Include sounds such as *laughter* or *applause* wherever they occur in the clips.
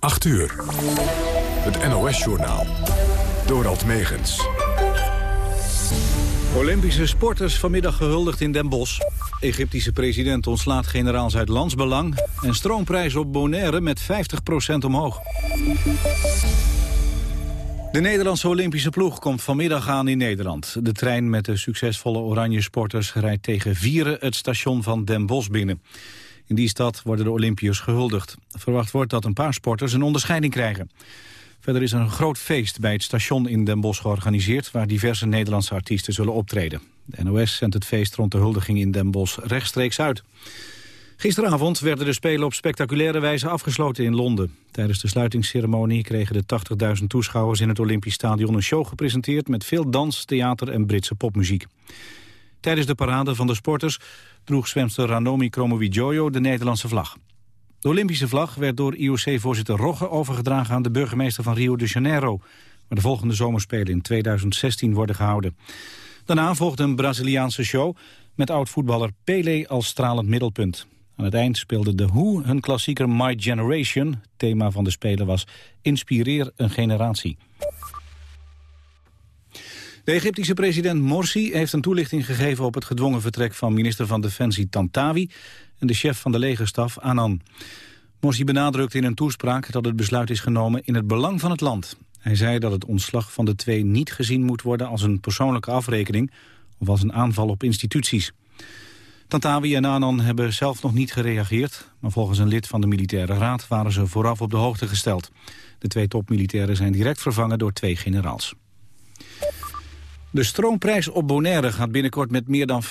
8 uur. Het NOS-journaal. Dorald Megens. Olympische sporters vanmiddag gehuldigd in Den Bosch. Egyptische president ontslaat generaals uit landsbelang. En stroomprijs op Bonaire met 50% omhoog. De Nederlandse Olympische ploeg komt vanmiddag aan in Nederland. De trein met de succesvolle oranje sporters rijdt tegen Vieren het station van Den Bosch binnen. In die stad worden de Olympiërs gehuldigd. Verwacht wordt dat een paar sporters een onderscheiding krijgen. Verder is er een groot feest bij het station in Den Bosch georganiseerd... waar diverse Nederlandse artiesten zullen optreden. De NOS zendt het feest rond de huldiging in Den Bosch rechtstreeks uit. Gisteravond werden de Spelen op spectaculaire wijze afgesloten in Londen. Tijdens de sluitingsceremonie kregen de 80.000 toeschouwers in het Olympisch Stadion een show gepresenteerd met veel dans, theater en Britse popmuziek. Tijdens de parade van de sporters droeg zwemster Ranomi Kromowidjojo de Nederlandse vlag. De Olympische vlag werd door IOC-voorzitter Rogge overgedragen aan de burgemeester van Rio de Janeiro, waar de volgende zomerspelen in 2016 worden gehouden. Daarna volgde een Braziliaanse show met oud-voetballer Pelé als stralend middelpunt. Aan het eind speelde de Who hun klassieker My Generation. Thema van de Spelen was Inspireer een generatie. De Egyptische president Morsi heeft een toelichting gegeven op het gedwongen vertrek van minister van Defensie Tantawi en de chef van de legerstaf Anan. Morsi benadrukte in een toespraak dat het besluit is genomen in het belang van het land. Hij zei dat het ontslag van de twee niet gezien moet worden als een persoonlijke afrekening of als een aanval op instituties. Tantawi en Anan hebben zelf nog niet gereageerd, maar volgens een lid van de militaire raad waren ze vooraf op de hoogte gesteld. De twee topmilitairen zijn direct vervangen door twee generaals. De stroomprijs op Bonaire gaat binnenkort met meer dan 50%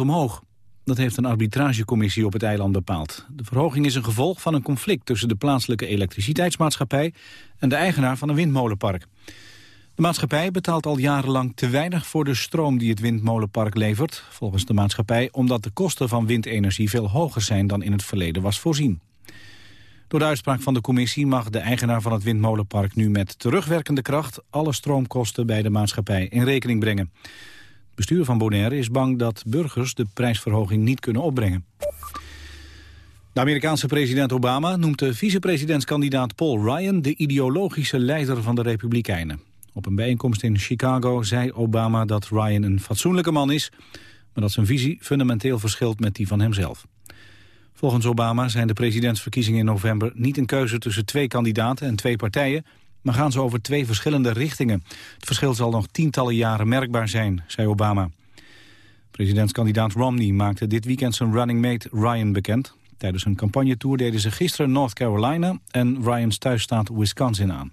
omhoog. Dat heeft een arbitragecommissie op het eiland bepaald. De verhoging is een gevolg van een conflict tussen de plaatselijke elektriciteitsmaatschappij en de eigenaar van een windmolenpark. De maatschappij betaalt al jarenlang te weinig voor de stroom die het windmolenpark levert, volgens de maatschappij omdat de kosten van windenergie veel hoger zijn dan in het verleden was voorzien. Door de uitspraak van de commissie mag de eigenaar van het windmolenpark nu met terugwerkende kracht alle stroomkosten bij de maatschappij in rekening brengen. Het bestuur van Bonaire is bang dat burgers de prijsverhoging niet kunnen opbrengen. De Amerikaanse president Obama noemt de vicepresidentskandidaat Paul Ryan de ideologische leider van de Republikeinen. Op een bijeenkomst in Chicago zei Obama dat Ryan een fatsoenlijke man is, maar dat zijn visie fundamenteel verschilt met die van hemzelf. Volgens Obama zijn de presidentsverkiezingen in november niet een keuze tussen twee kandidaten en twee partijen, maar gaan ze over twee verschillende richtingen. Het verschil zal nog tientallen jaren merkbaar zijn, zei Obama. Presidentskandidaat Romney maakte dit weekend zijn running mate Ryan bekend. Tijdens een campagnetour deden ze gisteren North Carolina en Ryan's thuisstaat Wisconsin aan.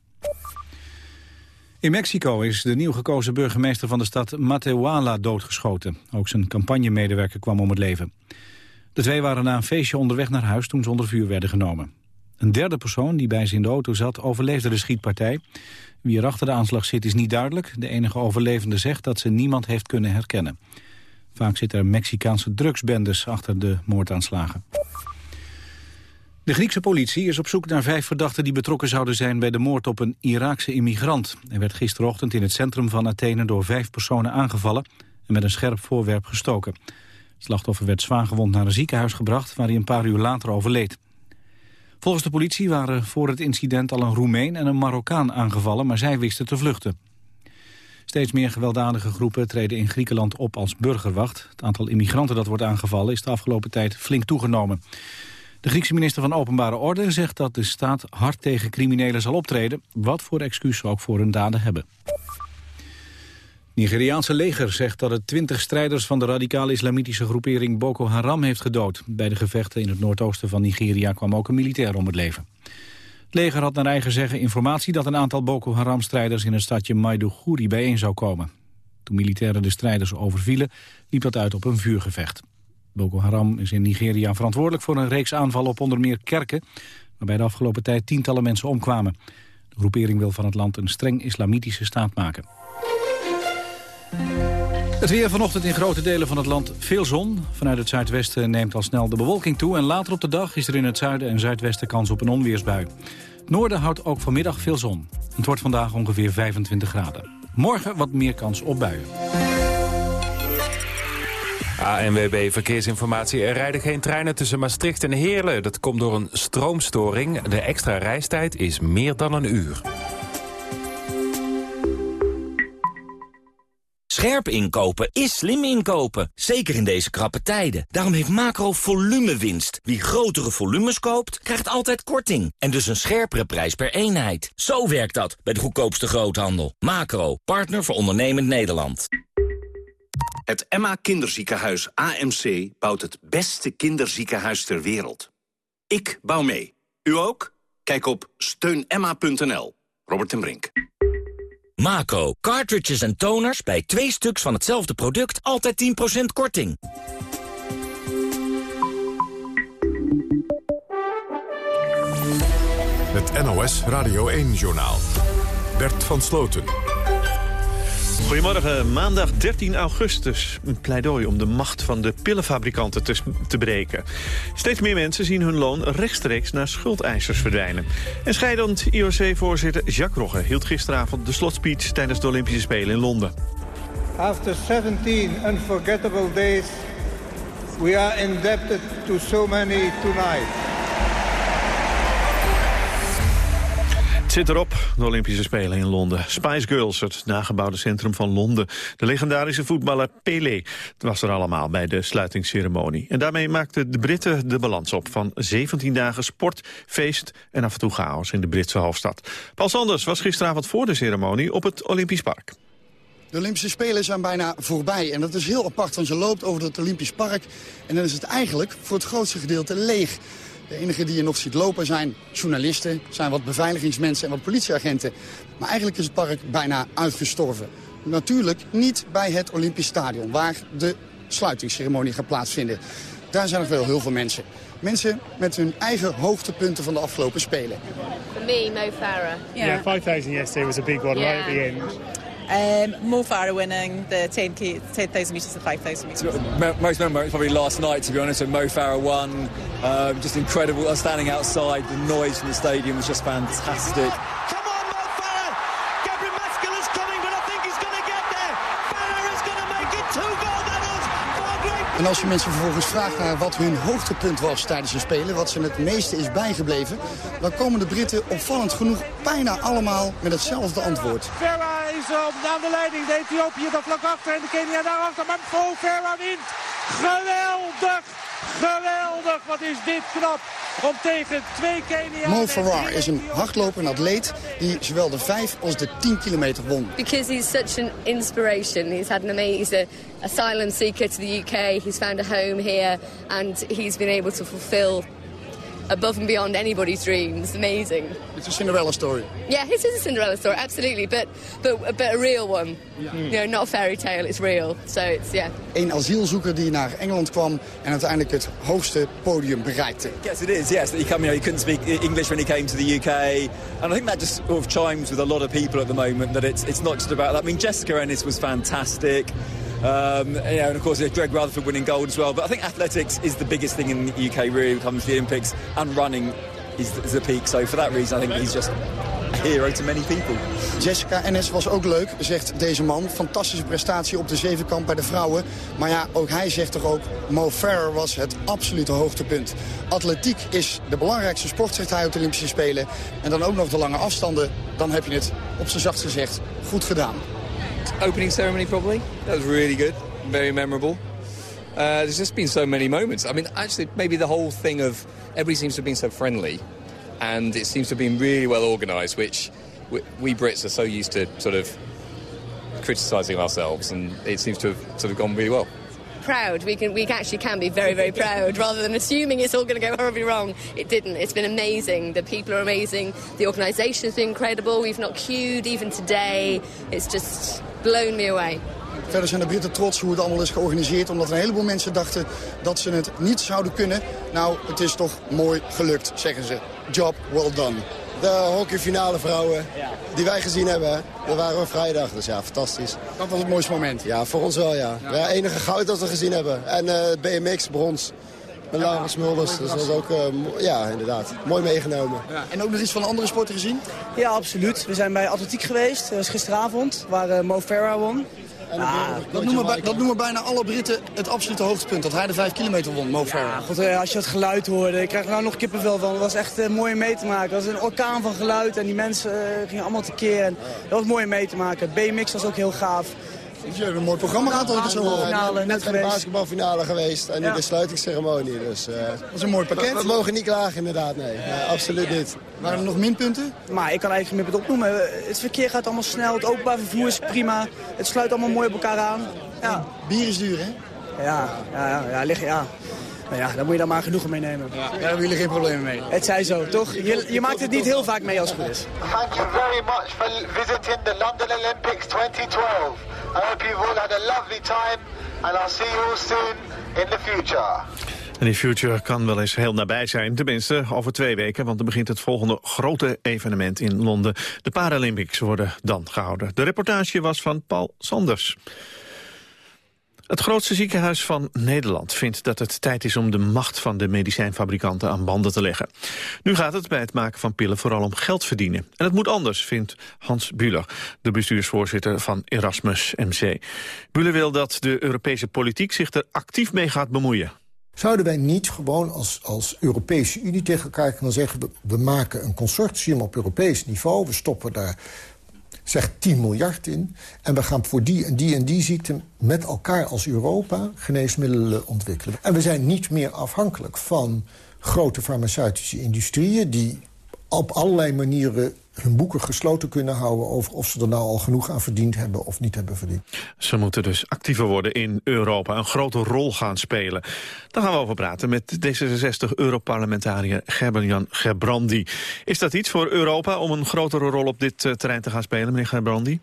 In Mexico is de nieuw gekozen burgemeester van de stad Matehuala doodgeschoten. Ook zijn campagnemedewerker kwam om het leven. De twee waren na een feestje onderweg naar huis toen ze onder vuur werden genomen. Een derde persoon die bij ze in de auto zat overleefde de schietpartij. Wie er achter de aanslag zit is niet duidelijk. De enige overlevende zegt dat ze niemand heeft kunnen herkennen. Vaak zitten er Mexicaanse drugsbendes achter de moordaanslagen. De Griekse politie is op zoek naar vijf verdachten die betrokken zouden zijn bij de moord op een Iraakse immigrant. Hij werd gisterochtend in het centrum van Athene door vijf personen aangevallen en met een scherp voorwerp gestoken. Slachtoffer werd zwaargewond naar een ziekenhuis gebracht... waar hij een paar uur later overleed. Volgens de politie waren voor het incident al een Roemeen en een Marokkaan aangevallen... maar zij wisten te vluchten. Steeds meer gewelddadige groepen treden in Griekenland op als burgerwacht. Het aantal immigranten dat wordt aangevallen is de afgelopen tijd flink toegenomen. De Griekse minister van Openbare Orde zegt dat de staat hard tegen criminelen zal optreden... wat voor excuus ze ook voor hun daden hebben. Nigeriaanse leger zegt dat het twintig strijders van de radicale islamitische groepering Boko Haram heeft gedood. Bij de gevechten in het noordoosten van Nigeria kwam ook een militair om het leven. Het leger had naar eigen zeggen informatie dat een aantal Boko Haram-strijders in het stadje Maiduguri bijeen zou komen. Toen militairen de strijders overvielen, liep dat uit op een vuurgevecht. Boko Haram is in Nigeria verantwoordelijk voor een reeks aanvallen op onder meer kerken, waarbij de afgelopen tijd tientallen mensen omkwamen. De groepering wil van het land een streng islamitische staat maken. Het weer vanochtend in grote delen van het land veel zon. Vanuit het zuidwesten neemt al snel de bewolking toe... en later op de dag is er in het zuiden en zuidwesten kans op een onweersbui. Noorden houdt ook vanmiddag veel zon. Het wordt vandaag ongeveer 25 graden. Morgen wat meer kans op buien. ANWB Verkeersinformatie. Er rijden geen treinen tussen Maastricht en Heerlen. Dat komt door een stroomstoring. De extra reistijd is meer dan een uur. Scherp inkopen is slim inkopen, zeker in deze krappe tijden. Daarom heeft Macro winst. Wie grotere volumes koopt, krijgt altijd korting. En dus een scherpere prijs per eenheid. Zo werkt dat bij de goedkoopste groothandel. Macro, partner voor ondernemend Nederland. Het Emma Kinderziekenhuis AMC bouwt het beste kinderziekenhuis ter wereld. Ik bouw mee. U ook? Kijk op steunemma.nl. Robert ten Brink. Mako. Cartridges en toners bij twee stuks van hetzelfde product altijd 10% korting. Het NOS Radio 1-journaal. Bert van Sloten. Goedemorgen, maandag 13 augustus. Een pleidooi om de macht van de pillenfabrikanten te, te breken. Steeds meer mensen zien hun loon rechtstreeks naar schuldeisers verdwijnen. En scheidend IOC-voorzitter Jacques Rogge hield gisteravond de slotspeech tijdens de Olympische Spelen in Londen. After 17 unforgettable days, we are indebted to so many tonight. Zit erop, de Olympische Spelen in Londen. Spice Girls, het nagebouwde centrum van Londen. De legendarische voetballer Pelé was er allemaal bij de sluitingsceremonie. En daarmee maakten de Britten de balans op van 17 dagen sport, feest en af en toe chaos in de Britse hoofdstad. Paul Sanders was gisteravond voor de ceremonie op het Olympisch Park. De Olympische Spelen zijn bijna voorbij. En dat is heel apart, want je loopt over het Olympisch Park... en dan is het eigenlijk voor het grootste gedeelte leeg. De enige die je nog ziet lopen zijn journalisten, zijn wat beveiligingsmensen en wat politieagenten. Maar eigenlijk is het park bijna uitgestorven. Natuurlijk niet bij het Olympisch Stadion, waar de sluitingsceremonie gaat plaatsvinden. Daar zijn nog wel heel veel mensen. Mensen met hun eigen hoogtepunten van de afgelopen Spelen. For me, Mo Farah. Yeah, 5000 yesterday was a big one right at the end. Um, Mo Farah winning the 10,000 10, metres and 5,000 metres. Most memorable probably last night, to be honest, when Mo Farah won. Um, just incredible. Uh, standing outside, the noise from the stadium was just fantastic. Come on, Mo Farah! Gabriel Mascala's coming, but I think he's going to get there. Farah is going to make it two gold medals. En als je mensen vervolgens vraagt naar wat hun hoogtepunt was tijdens de Spelen... wat ze het meeste is bijgebleven... dan komen de Britten opvallend genoeg bijna allemaal met hetzelfde antwoord aan de leiding. De Ethiopië daar vlak achter en de Kenia daarachter. Maar Mo Farah wint. Geweldig. Geweldig. Wat is dit knap. Om tegen twee Kenia... Mo Farah is een hardloper en atleet die zowel de 5 als de 10 kilometer won. Because he's such an inspiration. He's had an amazing... He's a asylum seeker to the UK. He's found a home here. And he's been able to fulfill above and beyond anybody's dreams. Amazing. It's a Cinderella story. Yeah, it is a Cinderella story, absolutely, but but but a real one. Yeah. You know, not a fairy tale. It's real. So it's yeah. Een asielzoeker die naar Engeland kwam en uiteindelijk het hoogste podium bereikte. Yes, it is. Yes, he came. You know, he couldn't speak English when he came to the UK, and I think that just sort of chimes with a lot of people at the moment that it's it's not just about that. I mean, Jessica Ennis was fantastic. Um, you and of course, Greg Rutherford winning gold as well. But I think athletics is the biggest thing in the UK really when it comes to the Olympics, and running is, is the peak. So for that reason, I think he's just hero to many people. Jessica Ennis was ook leuk, zegt deze man. Fantastische prestatie op de zevenkamp bij de vrouwen. Maar ja, ook hij zegt toch ook, Mo Farah was het absolute hoogtepunt. Atletiek is de belangrijkste sport, zegt hij op de Olympische Spelen. En dan ook nog de lange afstanden. Dan heb je het, op zijn zacht gezegd, goed gedaan. Opening ceremony probably. That was really good, very memorable. Uh, there's just been so many moments. I mean, actually, maybe the whole thing of everybody seems to have been so friendly, and it seems to have been really well organised, which we, we Brits are so used to sort of criticising ourselves, and it seems to have sort of gone really well proud. We can we actually can be very very proud rather than assuming it's all going to go horribly wrong. It didn't. It's been amazing. The people are amazing. The organisation's been incredible. We've not queued even today. It's just blown me away. Verder zijn de Britten trots hoe het allemaal is georganiseerd... omdat een heleboel mensen dachten dat ze het niet zouden kunnen. Nou, het is toch mooi gelukt, zeggen ze. Job well done. De hockeyfinale vrouwen die wij gezien hebben, dat waren we vrijdag. Dus ja, fantastisch. Dat was het mooiste moment? Ja, voor ons wel, ja. ja. enige goud dat we gezien hebben. En uh, eh, BMX, brons. Met Laura Smulders. Dus dat was ook, uh, ja, inderdaad, mooi meegenomen. Ja. En ook nog iets van andere sporten gezien? Ja, absoluut. We zijn bij atletiek geweest. Dat was gisteravond, waar uh, Mo Farah won. En dat, noemen bij, dat noemen bijna alle Britten het absolute hoogtepunt. Dat hij de 5 kilometer won, Mo Farah. Ja, eh, als je het geluid hoorde, ik krijg er nou nog kippenvel van. Het was echt uh, mooi om mee te maken. Het was een orkaan van geluid en die mensen uh, gingen allemaal tekeer. En dat was mooi om mee te maken. BMX was ook heel gaaf. Dus je hebt een mooi programma gehad, als ik het zo hoor. Finale, net de basketbalfinale geweest en nu Ja. de sluitingsceremonie. Dus, eh, Dat is een mooi pakket. We, we mogen niet klagen inderdaad, nee. Nee, absoluut niet. Waren er nog minpunten? Maar ik kan eigenlijk geen minpunt opnoemen. Het verkeer gaat allemaal snel, het openbaar vervoer is prima. Het sluit allemaal mooi op elkaar aan. Ja. Bier is duur, hè? Ja, ja, ja, ja, lig, ja. Nou ja, daar moet je dan maar genoegen mee nemen. Daar hebben jullie geen problemen mee. Het zij zo, toch? Je, je maakt het niet heel vaak mee als het goed is. Thank you very much for visiting the London Olympics 2012. I hope you've all had a lovely time and I'll see you all soon in the future. En die future kan wel eens heel nabij zijn. Tenminste, over twee weken, want dan begint het volgende grote evenement in Londen. De Paralympics worden dan gehouden. De reportage was van Paul Sanders. Het grootste ziekenhuis van Nederland vindt dat het tijd is om de macht van de medicijnfabrikanten aan banden te leggen. Nu gaat het bij het maken van pillen vooral om geld verdienen. En het moet anders, vindt Hans Buller, de bestuursvoorzitter van Erasmus MC. Buller wil dat de Europese politiek zich er actief mee gaat bemoeien. Zouden wij niet gewoon als, als Europese Unie tegen elkaar kunnen zeggen... We, we maken een consortium op Europees niveau, we stoppen daar zeg 10 miljard in... en we gaan voor die en die en die ziekte met elkaar als Europa geneesmiddelen ontwikkelen. En we zijn niet meer afhankelijk van grote farmaceutische industrieën... die op allerlei manieren hun boeken gesloten kunnen houden... over of ze er nou al genoeg aan verdiend hebben of niet hebben verdiend. Ze moeten dus actiever worden in Europa, een grote rol gaan spelen. Daar gaan we over praten met D66-Europarlementariër Gerben-Jan Gerbrandi. Is dat iets voor Europa om een grotere rol op dit eh, terrein te gaan spelen, meneer Gerbrandi?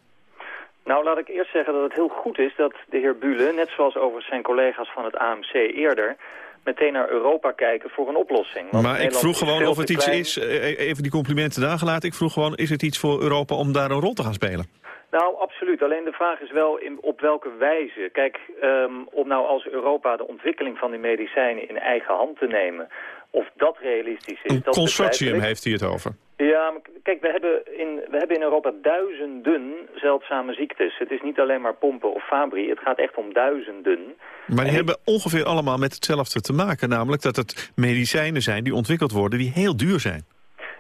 Nou, laat ik eerst zeggen dat het heel goed is dat de heer Bule, net zoals over zijn collega's van het AMC eerder, meteen naar Europa kijken voor een oplossing. Want maar ik vroeg gewoon of het iets klein. is, eh, even die complimenten daar gelaten. Ik vroeg gewoon, is het iets voor Europa om daar een rol te gaan spelen? Nou, absoluut. Alleen de vraag is wel in, op welke wijze. Kijk, ehm, om nou als Europa de ontwikkeling van die medicijnen in eigen hand te nemen... of dat realistisch is, Een dat consortium heeft hij het over. Ja, maar kijk, we hebben, in, we hebben in Europa duizenden zeldzame ziektes. Het is niet alleen maar pompen of fabri, het gaat echt om duizenden. Maar die hebben ongeveer allemaal met hetzelfde te maken. Namelijk dat het medicijnen zijn die ontwikkeld worden die heel duur zijn.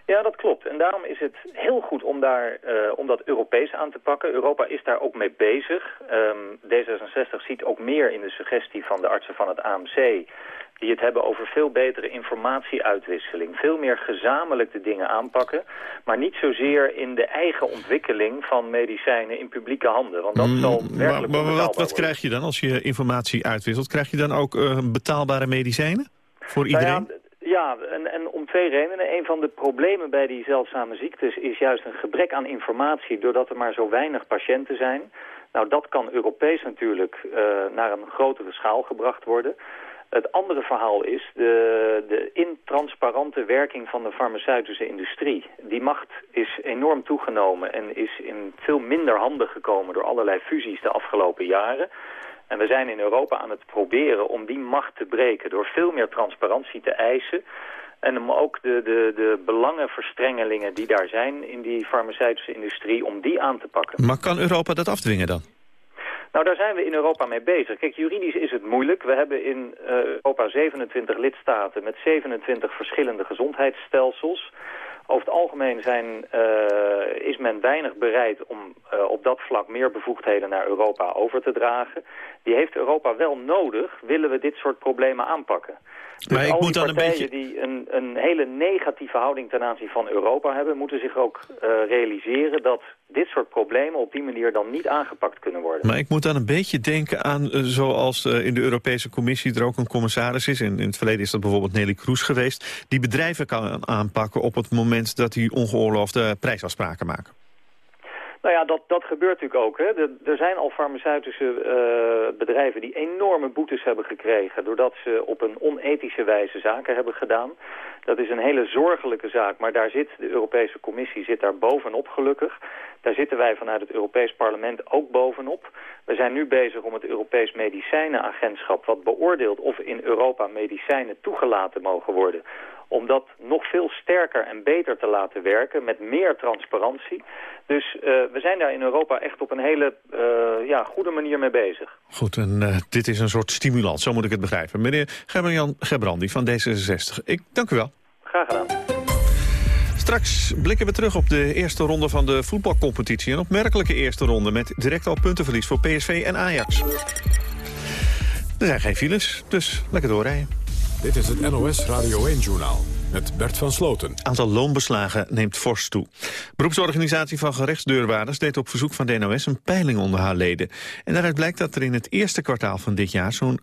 Ja, dat klopt. En daarom is het heel goed om, daar, eh, om dat Europees aan te pakken. Europa is daar ook mee bezig. Ehm, D66 ziet ook meer in de suggestie van de artsen van het AMC... die het hebben over veel betere informatieuitwisseling. Veel meer gezamenlijk de dingen aanpakken. Maar niet zozeer in de eigen ontwikkeling van medicijnen in publieke handen. Want dat zal Mm, werkelijk maar, maar wat, wat krijg je dan als je informatie uitwisselt? Krijg je dan ook eh, betaalbare medicijnen voor iedereen? Nou ja, ja en, en om twee redenen. Een van de problemen bij die zeldzame ziektes is juist een gebrek aan informatie... doordat er maar zo weinig patiënten zijn. Nou, dat kan Europees natuurlijk eh, naar een grotere schaal gebracht worden. Het andere verhaal is de, de intransparante werking van de farmaceutische industrie. Die macht is enorm toegenomen en is in veel minder handen gekomen... door allerlei fusies de afgelopen jaren... En we zijn in Europa aan het proberen om die macht te breken... door veel meer transparantie te eisen... en om ook de, de, de belangenverstrengelingen die daar zijn in die farmaceutische industrie... om die aan te pakken. Maar kan Europa dat afdwingen dan? Nou, daar zijn we in Europa mee bezig. Kijk, juridisch is het moeilijk. We hebben in eh, Europa 27 lidstaten met 27 verschillende gezondheidsstelsels. Over het algemeen zijn, eh, is men weinig bereid om eh, op dat vlak meer bevoegdheden naar Europa over te dragen. Die heeft Europa wel nodig, willen we dit soort problemen aanpakken. Dus Maar ik al moet dan een partijen die een, een hele negatieve houding ten aanzien van Europa hebben... moeten zich ook eh, realiseren dat dit soort problemen op die manier dan niet aangepakt kunnen worden. Maar ik moet dan een beetje denken aan eh, zoals eh, in de Europese Commissie er ook een commissaris is. En in het verleden is dat bijvoorbeeld Nelly Kroes geweest. Die bedrijven kan aanpakken op het moment dat die ongeoorloofde prijsafspraken maken. Nou ja, dat, dat gebeurt natuurlijk ook. Hè. De- er zijn al farmaceutische eh, bedrijven die enorme boetes hebben gekregen... doordat ze op een onethische wijze zaken hebben gedaan. Dat is een hele zorgelijke zaak, maar daar zit de Europese Commissie zit daar bovenop gelukkig. Daar zitten wij vanuit het Europees Parlement ook bovenop. We zijn nu bezig om het Europees Medicijnenagentschap... wat beoordeelt of in Europa medicijnen toegelaten mogen worden om dat nog veel sterker en beter te laten werken met meer transparantie. Dus uh, we zijn daar in Europa echt op een hele uh, ja, goede manier mee bezig. Goed, en uh, dit is een soort stimulans, zo moet ik het begrijpen. Meneer Gerben-Jan Gebrandi van D66, ik dank u wel. Graag gedaan. Straks blikken we terug op de eerste ronde van de voetbalcompetitie. Een opmerkelijke eerste ronde met direct al puntenverlies voor PSV en Ajax. Er zijn geen files, dus lekker doorrijden. Dit is het NOS Radio 1-journaal met Bert van Sloten. aantal loonbeslagen neemt fors toe. Beroepsorganisatie van gerechtsdeurwaarders deed op verzoek van de NOS een peiling onder haar leden. En daaruit blijkt dat er in het eerste kwartaal van dit jaar zo'n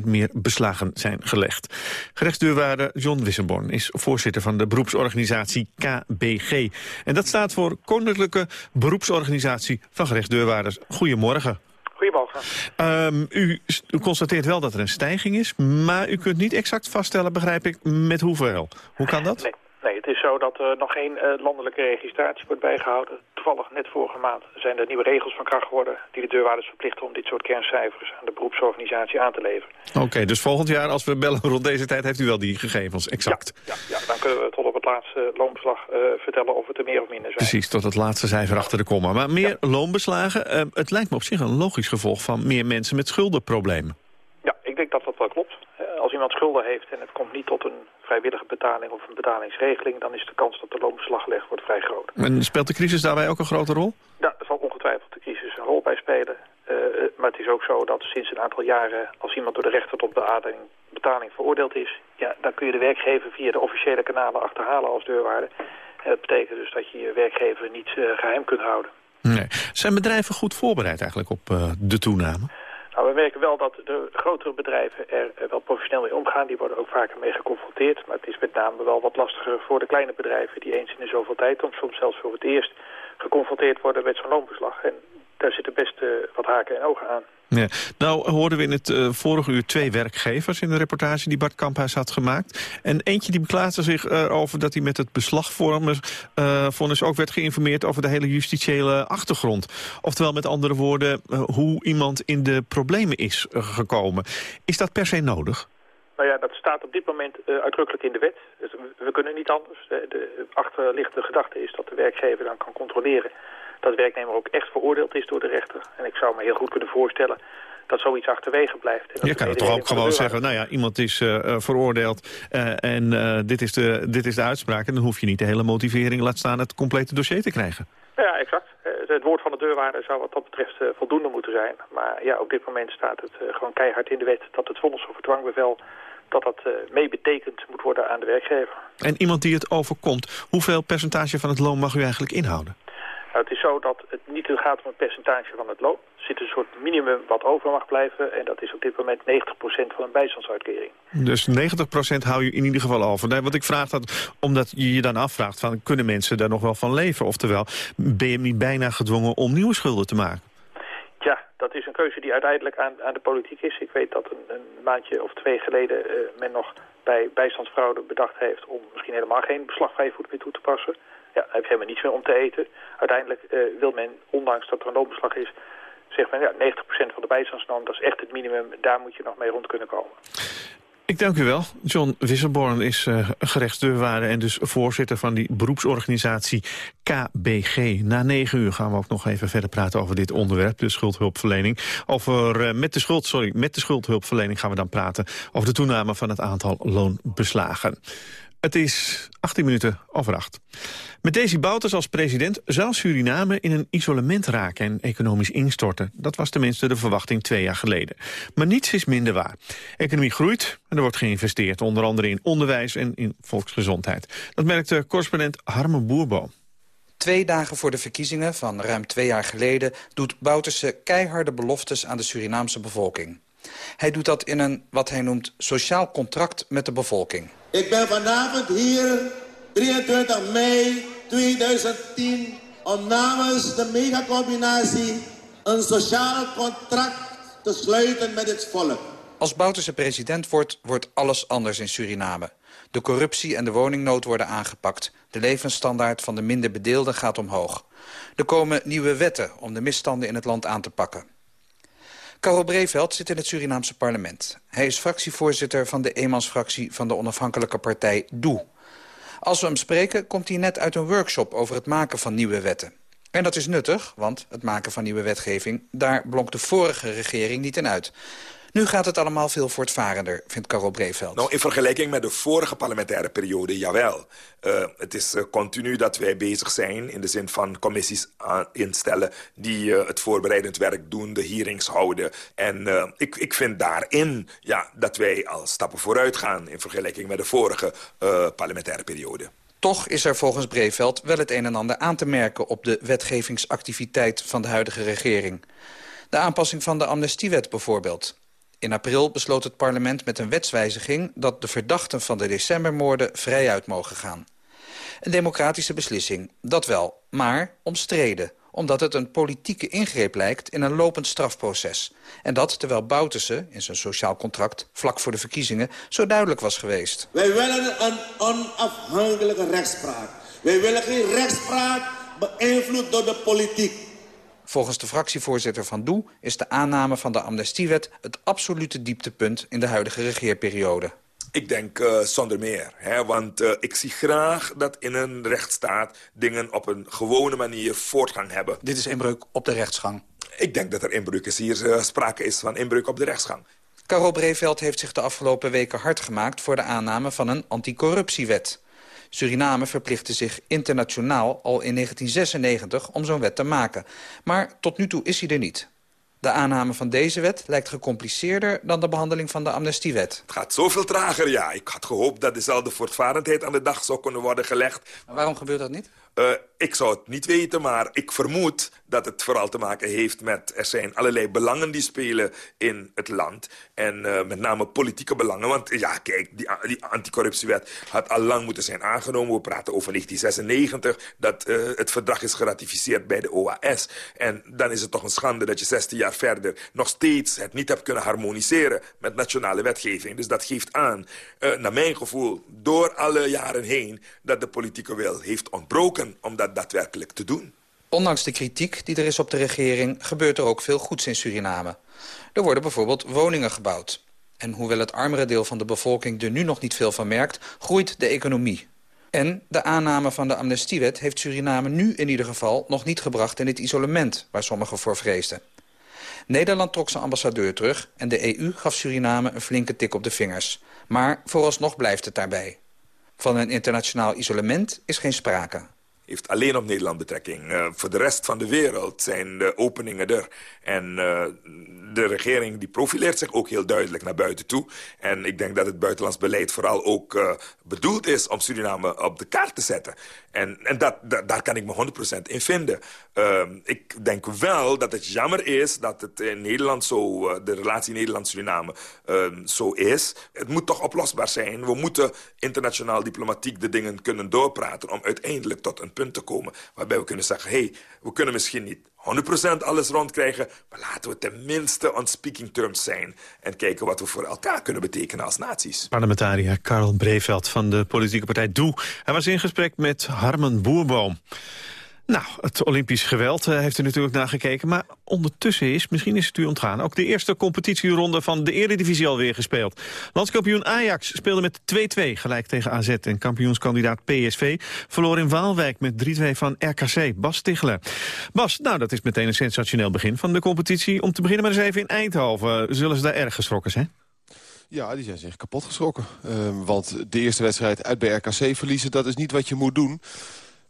15% meer beslagen zijn gelegd. Gerechtsdeurwaarder John Wissenborn is voorzitter van de beroepsorganisatie KBG. En dat staat voor Koninklijke Beroepsorganisatie van Gerechtsdeurwaarders. Goedemorgen. Goedemorgen. Um, u, u, constateert wel dat er een stijging is, maar u kunt niet exact vaststellen, begrijp ik, met hoeveel. Hoe kan dat? Nee, nee het is zo dat er nog geen uh, landelijke registratie wordt bijgehouden. Toevallig net vorige maand zijn er nieuwe regels van kracht geworden... die de deurwaarders verplichten om dit soort kerncijfers aan de beroepsorganisatie aan te leveren. Oké, okay, dus volgend jaar als we bellen *laughs* rond deze tijd heeft u wel die gegevens, exact. Ja, ja, ja dan kunnen we tot op het laatste loonbeslag uh, vertellen of het er meer of minder zijn. Precies, tot het laatste cijfer achter de komma. Maar meer ja. loonbeslagen, uh, het lijkt me op zich een logisch gevolg van meer mensen met schuldenproblemen. Ja, ik denk dat dat wel klopt. Als iemand schulden heeft en het komt niet tot een vrijwillige betaling of een betalingsregeling... dan is de kans dat de loonbeslag gelegd wordt vrij groot. En speelt de crisis daarbij ook een grote rol? Ja, er zal ongetwijfeld de crisis een rol bij spelen. Uh, maar het is ook zo dat sinds een aantal jaren... als iemand door de rechter tot betaling, betaling veroordeeld is... Ja, dan kun je de werkgever via de officiële kanalen achterhalen als deurwaarde. En dat betekent dus dat je je werkgever niet uh, geheim kunt houden. Nee. Zijn bedrijven goed voorbereid eigenlijk op uh, de toename? Nou, we merken wel dat de grotere bedrijven er wel professioneel mee omgaan. Die worden ook vaker mee geconfronteerd. Maar het is met name wel wat lastiger voor de kleine bedrijven... die eens in de zoveel tijd, of soms zelfs voor het eerst... geconfronteerd worden met zo'n loonbeslag. En daar zitten best uh, wat haken en ogen aan. Ja. Nou hoorden we in het uh, vorige uur twee werkgevers in de reportage die Bart Kamphuis had gemaakt. En eentje die beklaagde zich erover dat hij met het beslagvonnis uh, ook werd geïnformeerd over de hele justitiële achtergrond. Oftewel met andere woorden uh, hoe iemand in de problemen is gekomen. Is dat per se nodig? Nou ja, dat staat op dit moment uitdrukkelijk in de wet. Dus we kunnen niet anders. De achterliggende gedachte is dat de werkgever dan kan controleren dat werknemer ook echt veroordeeld is door de rechter. En ik zou me heel goed kunnen voorstellen dat zoiets achterwege blijft. Je kan het toch ook gewoon zeggen, nou ja, iemand is uh, veroordeeld uh, en uh, dit, is de, dit is de uitspraak. En dan hoef je niet de hele motivering, laat staan het complete dossier te krijgen. Ja, exact. Het woord van de deurwaarder zou wat dat betreft voldoende moeten zijn. Maar ja, op dit moment staat het gewoon keihard in de wet dat het vonnis of het dwangbevel dat dat mee betekend moet worden aan de werkgever. En iemand die het overkomt, hoeveel percentage van het loon mag u eigenlijk inhouden? Nou, het is zo dat het niet gaat om een percentage van het loon. Er zit een soort minimum wat over mag blijven. En dat is op dit moment 90% van een bijstandsuitkering. Dus 90% hou je in ieder geval over. Nee, wat ik vraag dat omdat je je dan afvraagt... Van, kunnen mensen daar nog wel van leven? Oftewel, ben je niet bijna gedwongen om nieuwe schulden te maken? Ja, dat is een keuze die uiteindelijk aan, aan de politiek is. Ik weet dat een, een maandje of twee geleden uh, men nog bij bijstandsfraude bedacht heeft... om misschien helemaal geen beslagvrij voet meer toe te passen... Ja, heb je helemaal niets meer om te eten. Uiteindelijk uh, wil men, ondanks dat er een loonbeslag is... zegt men, ja, 90% van de bijstandsnorm, dat is echt het minimum. Daar moet je nog mee rond kunnen komen. Ik dank u wel. John Wisselborn is uh, gerechtsdeurwaarde en dus voorzitter van die beroepsorganisatie KBG. Na negen uur gaan we ook nog even verder praten over dit onderwerp, de schuldhulpverlening. Over, uh, met, de schuld, sorry, met de schuldhulpverlening gaan we dan praten over de toename van het aantal loonbeslagen. Het is 18 minuten over 8. Met Desi Bouters als president zou Suriname in een isolement raken en economisch instorten. Dat was tenminste de verwachting twee jaar geleden. Maar niets is minder waar. Economie groeit en er wordt geïnvesteerd, onder andere in onderwijs en in volksgezondheid. Dat merkte correspondent Harme Boerboom. Twee dagen voor de verkiezingen van ruim twee jaar geleden... doet Bouterse keiharde beloftes aan de Surinaamse bevolking. Hij doet dat in een, wat hij noemt, sociaal contract met de bevolking. Ik ben vanavond hier, 23 mei 2010, om namens de megacombinatie een sociaal contract te sluiten met het volk. Als Bouterse president wordt, wordt alles anders in Suriname. De corruptie en de woningnood worden aangepakt. De levensstandaard van de minder bedeelden gaat omhoog. Er komen nieuwe wetten om de misstanden in het land aan te pakken. Karel Breveld zit in het Surinaamse parlement. Hij is fractievoorzitter van de eenmansfractie van de onafhankelijke partij DOE. Als we hem spreken, komt hij net uit een workshop over het maken van nieuwe wetten. En dat is nuttig, want het maken van nieuwe wetgeving... daar blonk de vorige regering niet in uit. Nu gaat het allemaal veel voortvarender, vindt Karel Breveld. Nou, in vergelijking met de vorige parlementaire periode, jawel. Uh, het is uh, continu dat wij bezig zijn... in de zin van commissies instellen... die uh, het voorbereidend werk doen, de hearings houden. En ik, ik vind daarin ja, dat wij al stappen vooruit gaan... in vergelijking met de vorige parlementaire periode. Toch is er volgens Breveld wel het een en ander aan te merken... op de wetgevingsactiviteit van de huidige regering. De aanpassing van de amnestiewet bijvoorbeeld. In april besloot het parlement met een wetswijziging... dat de verdachten van de decembermoorden vrijuit mogen gaan. Een democratische beslissing, dat wel, maar omstreden omdat het een politieke ingreep lijkt in een lopend strafproces. En dat terwijl Bouterse in zijn sociaal contract vlak voor de verkiezingen zo duidelijk was geweest. Wij willen een onafhankelijke rechtspraak. Wij willen geen rechtspraak beïnvloed door de politiek. Volgens de fractievoorzitter van Doe is de aanname van de amnestiewet... het absolute dieptepunt in de huidige regeerperiode. Ik denk uh, zonder meer. Hè, want uh, ik zie graag dat in een rechtsstaat dingen op een gewone manier voortgang hebben. Dit is inbreuk op de rechtsgang? Ik denk dat er inbreuk is. Hier uh, sprake is van inbreuk op de rechtsgang. Karel Breveld heeft zich de afgelopen weken hard gemaakt... voor de aanname van een anticorruptiewet. Suriname verplichtte zich internationaal al in 1996 om zo'n wet te maken. Maar tot nu toe is hij er niet. De aanname van deze wet lijkt gecompliceerder dan de behandeling van de amnestiewet. Het gaat zoveel trager, ja. Ik had gehoopt dat dezelfde voortvarendheid aan de dag zou kunnen worden gelegd. Maar waarom gebeurt dat niet? Uh, ik zou het niet weten, maar ik vermoed dat het vooral te maken heeft met... er zijn allerlei belangen die spelen in het land. En uh, met name politieke belangen. Want ja, kijk, die, anticorruptiewet had al lang moeten zijn aangenomen. We praten over 1996, dat uh, het verdrag is geratificeerd bij de OAS. En dan is het toch een schande dat je 16 jaar verder... nog steeds het niet hebt kunnen harmoniseren met nationale wetgeving. Dus dat geeft aan, naar mijn gevoel, door alle jaren heen... dat de politieke wil heeft ontbroken om dat daadwerkelijk te doen. Ondanks de kritiek die er is op de regering... gebeurt er ook veel goeds in Suriname. Er worden bijvoorbeeld woningen gebouwd. En hoewel het armere deel van de bevolking er nu nog niet veel van merkt... groeit de economie. En de aanname van de amnestiewet heeft Suriname nu in ieder geval... nog niet gebracht in het isolement waar sommigen voor vreesden. Nederland trok zijn ambassadeur terug... en de EU gaf Suriname een flinke tik op de vingers. Maar vooralsnog blijft het daarbij. Van een internationaal isolement is geen sprake heeft alleen op Nederland betrekking. Uh, voor de rest van de wereld zijn de openingen er. En uh, de regering die profileert zich ook heel duidelijk naar buiten toe. En ik denk dat het buitenlands beleid vooral ook uh, bedoeld is... om Suriname op de kaart te zetten. En, en dat, dat daar kan ik me 100% in vinden. ik denk wel dat het jammer is dat het in Nederland zo... de relatie Nederland-Suriname zo is. Het moet toch oplosbaar zijn. We moeten internationaal diplomatiek de dingen kunnen doorpraten... om uiteindelijk tot een te komen waarbij we kunnen zeggen... hey, we kunnen misschien niet 100% alles rondkrijgen... maar laten we tenminste on speaking terms zijn... en kijken wat we voor elkaar kunnen betekenen als naties. Parlementariër Karl Breveld van de politieke partij Doe. Hij was in gesprek met Harmen Boerboom. Nou, het Olympisch geweld uh, heeft u natuurlijk nagekeken. Maar ondertussen is, misschien is het u ontgaan... ook de eerste competitieronde van de Eredivisie alweer gespeeld. Landskampioen Ajax speelde met 2-2 gelijk tegen AZ. En kampioenskandidaat PSV verloor in Waalwijk met 3-2 van RKC. Bas Tichler. Bas, nou dat is meteen een sensationeel begin van de competitie. Om te beginnen maar eens even in Eindhoven. Zullen ze daar erg geschrokken zijn? Ja, die zijn zich kapot geschrokken. Uh, want de eerste wedstrijd uit bij RKC verliezen, dat is niet wat je moet doen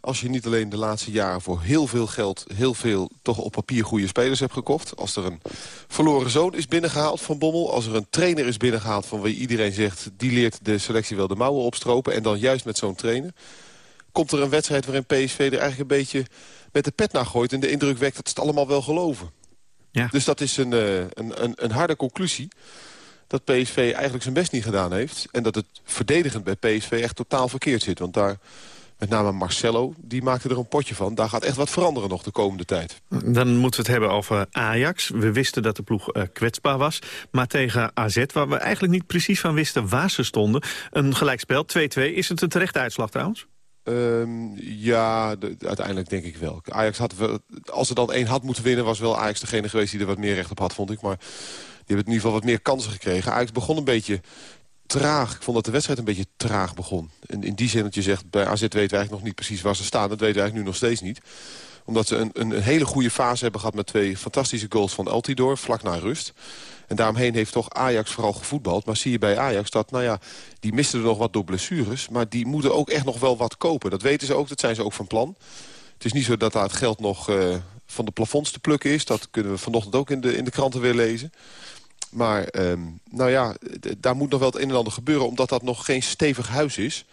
als je niet alleen de laatste jaren voor heel veel geld... heel veel toch op papier goede spelers hebt gekocht... als er een verloren zoon is binnengehaald van Bommel... als er een trainer is binnengehaald van wie iedereen zegt... die leert de selectie wel de mouwen opstropen... en dan juist met zo'n trainer... komt er een wedstrijd waarin PSV er eigenlijk een beetje met de pet naar gooit... en de indruk wekt dat ze het allemaal wel geloven. Ja. Dus dat is een, eh, een, een, een harde conclusie dat PSV eigenlijk zijn best niet gedaan heeft... en dat het verdedigend bij PSV echt totaal verkeerd zit. Want daar met name Marcelo, die maakte er een potje van. Daar gaat echt wat veranderen nog de komende tijd. Dan moeten we het hebben over Ajax. We wisten dat de ploeg uh, kwetsbaar was. Maar tegen AZ, waar we eigenlijk niet precies van wisten waar ze stonden... een gelijkspel, 2-2. Is het een terechte uitslag trouwens? Ehm, ja, de- uiteindelijk denk ik wel. Ajax had wel, als er dan één had moeten winnen... was wel Ajax degene geweest die er wat meer recht op had, vond ik. Maar die hebben in ieder geval wat meer kansen gekregen. Ajax begon een beetje traag. Ik vond dat de wedstrijd een beetje traag begon. En in die zin dat je zegt, bij AZ weten we eigenlijk nog niet precies waar ze staan. Dat weten we eigenlijk nu nog steeds niet. Omdat ze een, een, hele goede fase hebben gehad met twee fantastische goals van Altidor, vlak na rust. En daaromheen heeft toch Ajax vooral gevoetbald. Maar zie je bij Ajax dat, nou ja, die misten er nog wat door blessures. Maar die moeten ook echt nog wel wat kopen. Dat weten ze ook, dat zijn ze ook van plan. Het is niet zo dat daar het geld nog eh, van de plafonds te plukken is. Dat kunnen we vanochtend ook in de, in de kranten weer lezen. Maar ehm, nou ja, daar moet nog wel het een en ander gebeuren... omdat dat nog geen stevig huis is.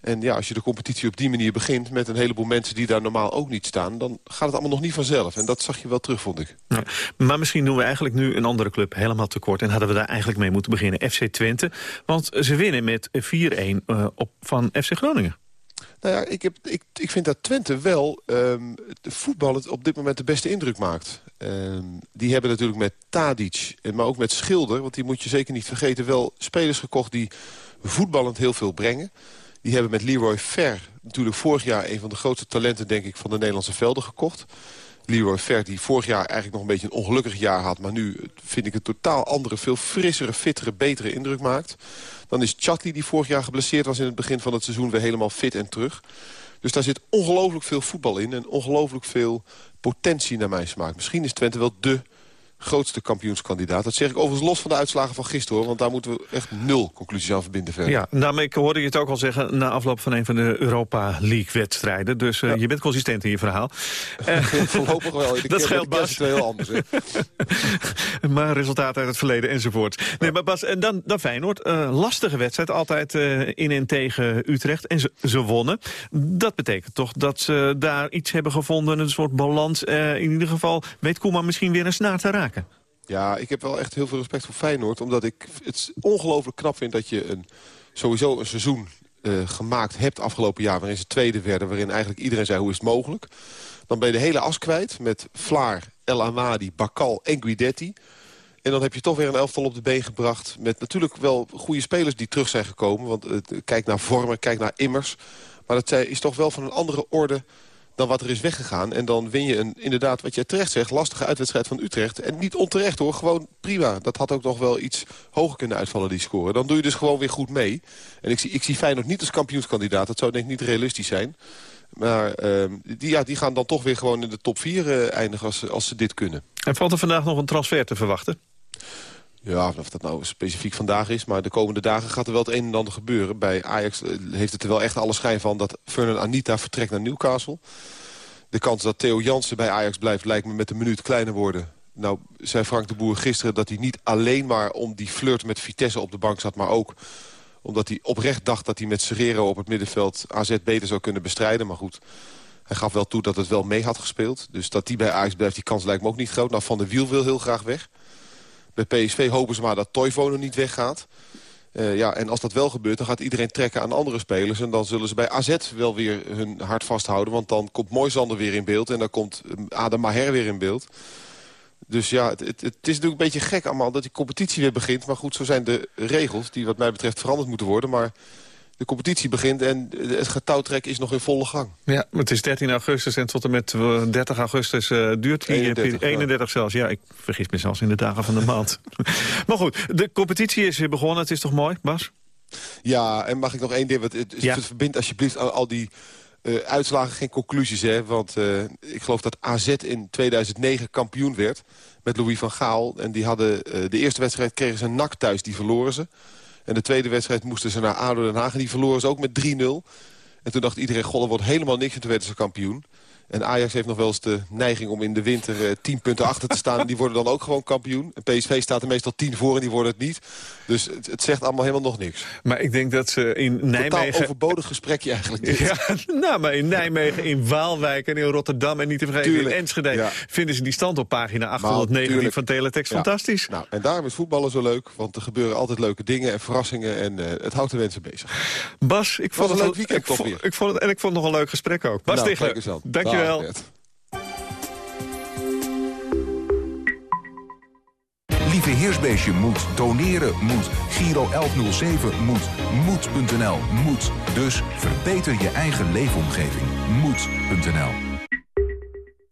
En ja, als je de competitie op die manier begint... met een heleboel mensen die daar normaal ook niet staan... dan gaat het allemaal nog niet vanzelf. En dat zag je wel terug, vond ik. Maar misschien doen we eigenlijk nu een andere club helemaal tekort... en hadden we daar eigenlijk mee moeten beginnen, FC Twente. Want ze winnen met 4-1 eh, op van FC Groningen. Nou ja, ik, heb, ik, ik vind dat Twente wel ehm de voetbal het op dit moment de beste indruk maakt. Ehm, die hebben natuurlijk met Tadic, maar ook met Schilder... want die moet je zeker niet vergeten, wel spelers gekocht... die voetballend heel veel brengen. Die hebben met Leroy Fer natuurlijk vorig jaar... een van de grootste talenten, denk ik, van de Nederlandse velden gekocht. Leroy die vorig jaar eigenlijk nog een beetje een ongelukkig jaar had... maar nu vind ik een totaal andere, veel frissere, fittere, betere indruk maakt. Dan is Chatli, die vorig jaar geblesseerd was in het begin van het seizoen... weer helemaal fit en terug. Dus daar zit ongelooflijk veel voetbal in... en ongelooflijk veel potentie naar mijn smaak. Misschien is Twente wel dé grootste kampioenskandidaat. Dat zeg ik overigens los van de uitslagen van gisteren... hoor, want daar moeten we echt nul conclusies aan verbinden verder. Ja, nou, ik hoorde je het ook al zeggen na afloop van een van de Europa League-wedstrijden. Dus eh, je bent consistent in je verhaal. *laughs* Eh, Voorlopig wel. De *laughs* dat scheelt, kerst Bas. heel anders. *laughs* Maar resultaten uit het verleden enzovoort. Nee, maar Bas, en dan, dan Feyenoord. Eh, lastige wedstrijd, altijd in en tegen Utrecht. En ze, ze wonnen. Dat betekent toch dat ze daar iets hebben gevonden, een soort balans. In ieder geval weet Koeman misschien weer een snaar te raken. Ja, ik heb wel echt heel veel respect voor Feyenoord. Omdat ik het ongelooflijk knap vind dat je een, sowieso een seizoen eh, gemaakt hebt afgelopen jaar... waarin ze tweede werden, waarin eigenlijk iedereen zei hoe is het mogelijk. Dan ben je de hele as kwijt met Vlaar, El Amadi, Bakal en Guidetti. En dan heb je toch weer een elftal op de been gebracht... met natuurlijk wel goede spelers die terug zijn gekomen. Want eh, kijk naar Vormer, kijk naar Immers. Maar dat zij- is toch wel van een andere orde dan wat er is weggegaan. En dan win je een, inderdaad, wat jij terecht zegt, lastige uitwedstrijd van Utrecht. En niet onterecht hoor, gewoon prima. Dat had ook nog wel iets hoger kunnen uitvallen, die score. Dan doe je dus gewoon weer goed mee. En ik zie, ik zie Feyenoord niet als kampioenskandidaat. Dat zou denk ik niet realistisch zijn. Maar ehm, die, ja, die gaan dan toch weer gewoon in de top 4 eindigen als, als ze dit kunnen. En valt er vandaag nog een transfer te verwachten? Ja, of dat nou specifiek vandaag is. Maar de komende dagen gaat er wel het een en ander gebeuren. Bij Ajax eh, heeft het er wel echt alle schijn van dat Fernand Anita vertrekt naar Newcastle. De kans dat Theo Jansen bij Ajax blijft lijkt me met een minuut kleiner worden. Nou, zei Frank de Boer gisteren dat hij niet alleen maar om die flirt met Vitesse op de bank zat... maar ook omdat hij oprecht dacht dat hij met Serrero op het middenveld AZ beter zou kunnen bestrijden. Maar goed, hij gaf wel toe dat het wel mee had gespeeld. Dus dat hij bij Ajax blijft, die kans lijkt me ook niet groot. Nou, Van der Wiel wil heel graag weg. Bij PSV hopen ze maar dat Toivonen niet weggaat. Eh, ja, en als dat wel gebeurt, dan gaat iedereen trekken aan andere spelers. En dan zullen ze bij AZ wel weer hun hart vasthouden. Want dan komt Moisander weer in beeld. En dan komt eh, Adem Maher weer in beeld. Dus ja, het, het, het is natuurlijk een beetje gek allemaal dat die competitie weer begint. Maar goed, zo zijn de regels die wat mij betreft veranderd moeten worden. Maar de competitie begint en het getouwtrek is nog in volle gang. Ja, het is 13 augustus en tot en met eh, 30 augustus eh, duurt die... 31, 31 zelfs, ja, ik vergis me zelfs in de dagen van de maand. *laughs* maar goed, de competitie is weer begonnen. Het is toch mooi, Bas? Ja, en mag ik nog één ding? Want het, Ja. het verbindt alsjeblieft al, al die eh, uitslagen geen conclusies. Hè? Want eh, ik geloof dat AZ in 2009 kampioen werd met Louis van Gaal. En die hadden eh, de eerste wedstrijd kregen ze een nak thuis, die verloren ze. En de tweede wedstrijd moesten ze naar ADO Den Haag en die verloren ze ook met 3-0. En toen dacht iedereen, god, er wordt helemaal niks. En toen werden kampioen. En Ajax heeft nog wel eens de neiging om in de winter eh, 10 punten achter te staan. Die worden dan ook gewoon kampioen. En PSV staat er meestal 10 voor en die worden het niet. Dus het, het zegt allemaal helemaal nog niks. Maar ik denk dat ze in Totaal Nijmegen... overbodig gesprekje eigenlijk. dit. Ja, nou, maar in Nijmegen, in Waalwijk en in Rotterdam... en niet te vergeten Tuurlijk, in Enschede... ja. vinden ze die stand op pagina Maar 819 tuurlijk. van Teletext Ja. fantastisch. Nou, en daarom is voetballen zo leuk. Want er gebeuren altijd leuke dingen en verrassingen. En eh, het houdt de mensen bezig. Bas, ik vond een het leuk weekend ik toch vond, weer. ik vond het, En ik vond het nog een leuk gesprek ook. Bas Nou, eens aan. Dankjewel. Bert. Brievenheersbeestje moet. Doneren moet. Giro 1107 moet. Moed.nl moet. Dus verbeter je eigen leefomgeving. Moed.nl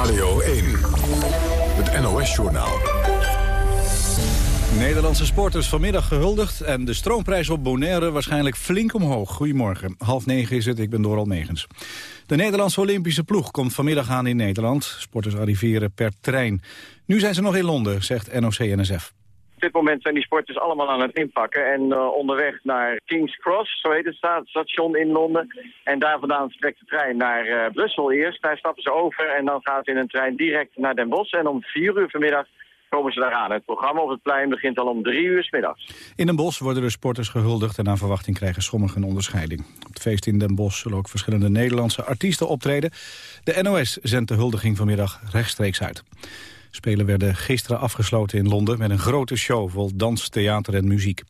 Radio 1, het NOS-journaal. Nederlandse sporters vanmiddag gehuldigd en de stroomprijs op Bonaire waarschijnlijk flink omhoog. Goedemorgen, half negen is het, ik ben Doral Negens. De Nederlandse Olympische ploeg komt vanmiddag aan in Nederland. Sporters arriveren per trein. Nu zijn ze nog in Londen, zegt NOC-NSF. Op dit moment zijn die sporters allemaal aan het inpakken. En uh, onderweg naar King's Cross, zo heet het station in Londen. En daar vandaan vertrekt de trein naar uh, Brussel eerst. Daar stappen ze over en dan gaat in een trein direct naar Den Bosch. En om vier uur vanmiddag komen ze daar aan. Het programma op het plein begint al om drie uur middags. In Den Bosch worden de sporters gehuldigd en naar verwachting krijgen sommigen een onderscheiding. Op het feest in Den Bosch zullen ook verschillende Nederlandse artiesten optreden. De NOS zendt de huldiging vanmiddag rechtstreeks uit. Spelen werden gisteren afgesloten in Londen met een grote show vol dans, theater en muziek.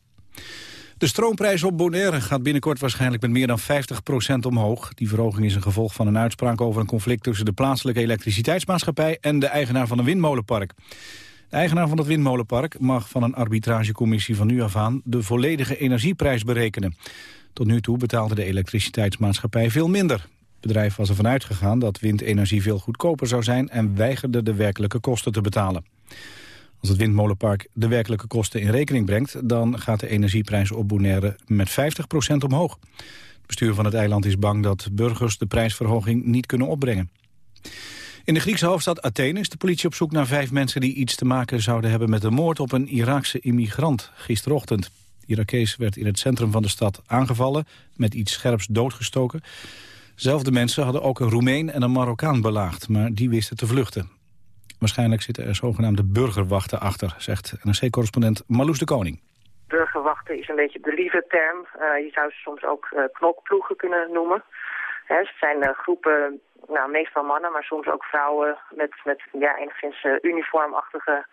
De stroomprijs op Bonaire gaat binnenkort waarschijnlijk met meer dan 50% omhoog. Die verhoging is een gevolg van een uitspraak over een conflict tussen de plaatselijke elektriciteitsmaatschappij en de eigenaar van een windmolenpark. De eigenaar van het windmolenpark mag van een arbitragecommissie van nu af aan de volledige energieprijs berekenen. Tot nu toe betaalde de elektriciteitsmaatschappij veel minder. Het bedrijf was ervan uitgegaan dat windenergie veel goedkoper zou zijn... en weigerde de werkelijke kosten te betalen. Als het windmolenpark de werkelijke kosten in rekening brengt... dan gaat de energieprijs op Bonaire met 50% omhoog. Het bestuur van het eiland is bang dat burgers de prijsverhoging niet kunnen opbrengen. In de Griekse hoofdstad Athene is de politie op zoek naar vijf mensen... die iets te maken zouden hebben met de moord op een Iraakse immigrant gisterochtend. De Irakees werd in het centrum van de stad aangevallen... met iets scherps doodgestoken. Zelfde mensen hadden ook een Roemeen en een Marokkaan belaagd, maar die wisten te vluchten. Waarschijnlijk zitten er zogenaamde burgerwachten achter, zegt NRC-correspondent Marloes de Koning. Burgerwachten is een beetje de lieve term. Uh, je zou ze soms ook uh, knokploegen kunnen noemen. Het zijn uh, groepen, nou, meestal mannen, maar soms ook vrouwen met, met ja, enigszins uniformachtige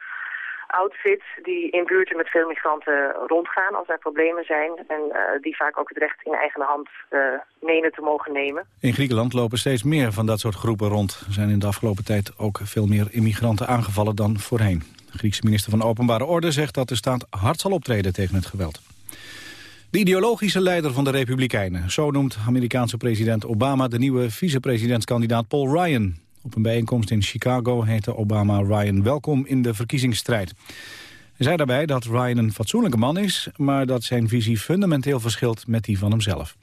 outfits die in buurten met veel migranten rondgaan als er problemen zijn. En uh, die vaak ook het recht in eigen hand uh, menen te mogen nemen. In Griekenland lopen steeds meer van dat soort groepen rond. Er zijn in de afgelopen tijd ook veel meer immigranten aangevallen dan voorheen. De Griekse minister van Openbare Orde zegt dat de staat hard zal optreden tegen het geweld. De ideologische leider van de Republikeinen, zo noemt Amerikaanse president Obama de nieuwe vicepresidentskandidaat Paul Ryan. Op een bijeenkomst in Chicago heette Obama Ryan welkom in de verkiezingsstrijd. Hij zei daarbij dat Ryan een fatsoenlijke man is... maar dat zijn visie fundamenteel verschilt met die van hemzelf.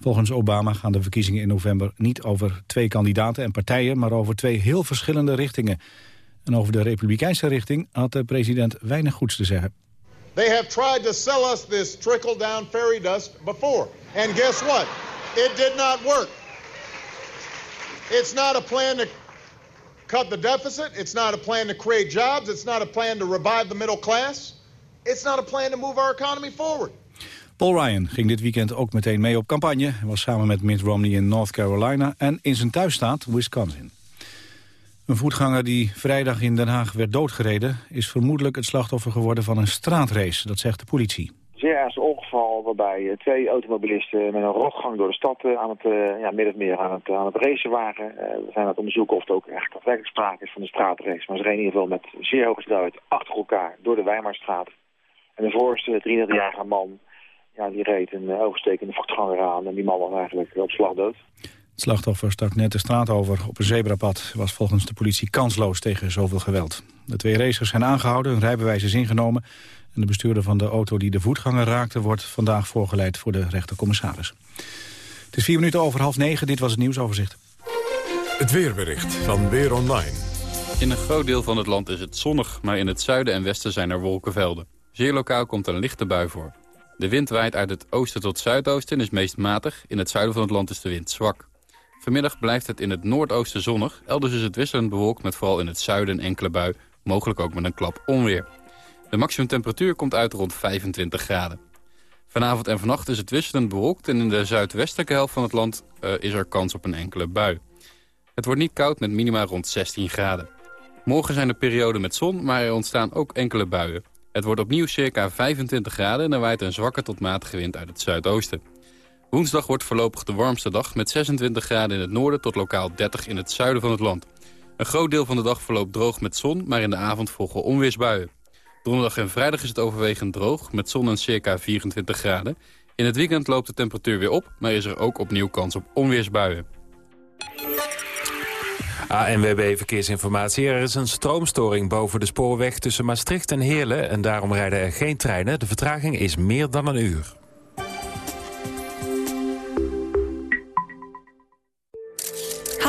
Volgens Obama gaan de verkiezingen in november niet over twee kandidaten en partijen... maar over twee heel verschillende richtingen. En over de republikeinse richting had de president weinig goeds te zeggen. They have tried to sell us this trickle-down fairy dust before. And guess what? It did not work. It's not a plan to cut the deficit. It's not a plan to create jobs. It's not a plan to revive the middle class. It's not a plan to move our economy forward. Paul Ryan ging dit weekend ook meteen mee op campagne. Hij was samen met Mitt Romney in North Carolina en in zijn thuisstaat Wisconsin. Een voetganger die vrijdag in Den Haag werd doodgereden... is vermoedelijk het slachtoffer geworden van een straatrace, dat zegt de politie zeer ernstig ongeval waarbij eh, twee automobilisten met een rotgang door de stad eh, aan het, uh, ja, meer aan het, aan het racen waren. we zijn aan het onderzoeken of het ook echt daadwerkelijk sprake is van een straatrace. Maar ze reden in ieder geval met zeer hoge snelheid achter elkaar door de Weimarstraat. En de voorste 33-jarige man, ja, die reed een overstekende voetganger aan en die man was eigenlijk op slag dood. Het slachtoffer stak net de straat over op een zebrapad. was volgens de politie kansloos tegen zoveel geweld. De twee racers zijn aangehouden, hun rijbewijs is ingenomen... En de bestuurder van de auto die de voetganger raakte... wordt vandaag voorgeleid voor de rechtercommissaris. Het is vier minuten over half negen. Dit was het nieuwsoverzicht. Het weerbericht van Weer Online. In een groot deel van het land is het zonnig... maar in het zuiden en westen zijn er wolkenvelden. Zeer lokaal komt een lichte bui voor. De wind waait uit het oosten tot zuidoosten en is meest matig. In het zuiden van het land is de wind zwak. Vanmiddag blijft het in het noordoosten zonnig. Elders is het wisselend bewolkt met vooral in het zuiden enkele bui. Mogelijk ook met een klap onweer. De maximumtemperatuur komt uit rond 25 graden. Vanavond en vannacht is het wisselend bewolkt... en in de zuidwestelijke helft van het land uh, is er kans op een enkele bui. Het wordt niet koud met minima rond 16 graden. Morgen zijn er perioden met zon, maar er ontstaan ook enkele buien. Het wordt opnieuw circa 25 graden en er waait een zwakke tot matige wind uit het zuidoosten. Woensdag wordt voorlopig de warmste dag met 26 graden in het noorden tot lokaal 30 in het zuiden van het land. Een groot deel van de dag verloopt droog met zon, maar in de avond volgen onweersbuien. Donderdag en vrijdag is het overwegend droog met zon en circa 24 graden. In het weekend loopt de temperatuur weer op, maar is er ook opnieuw kans op onweersbuien. ANWB Verkeersinformatie. Er is een stroomstoring boven de spoorweg tussen Maastricht en Heerlen... en daarom rijden er geen treinen. De vertraging is meer dan een uur.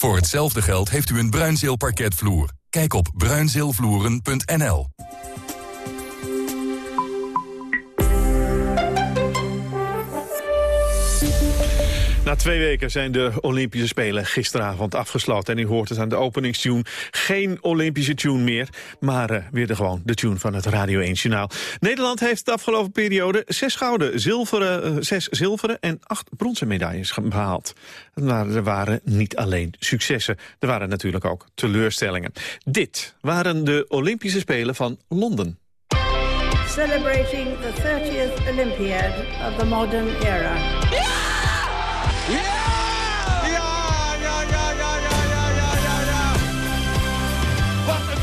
Voor hetzelfde geld heeft u een Bruinzeel parketvloer. Kijk op bruinzeelvloeren.nl. Na twee weken zijn de Olympische Spelen gisteravond afgesloten. En u hoort het aan de openingstune. Geen Olympische tune meer, maar uh, weer de, gewoon de tune van het Radio 1 Journaal. Nederland heeft de afgelopen periode zes gouden, zilveren, uh, zes zilveren en acht bronzen medailles behaald. Maar er waren niet alleen successen, er waren natuurlijk ook teleurstellingen. Dit waren de Olympische Spelen van Londen. Celebrating the 30th Olympiad of the modern era.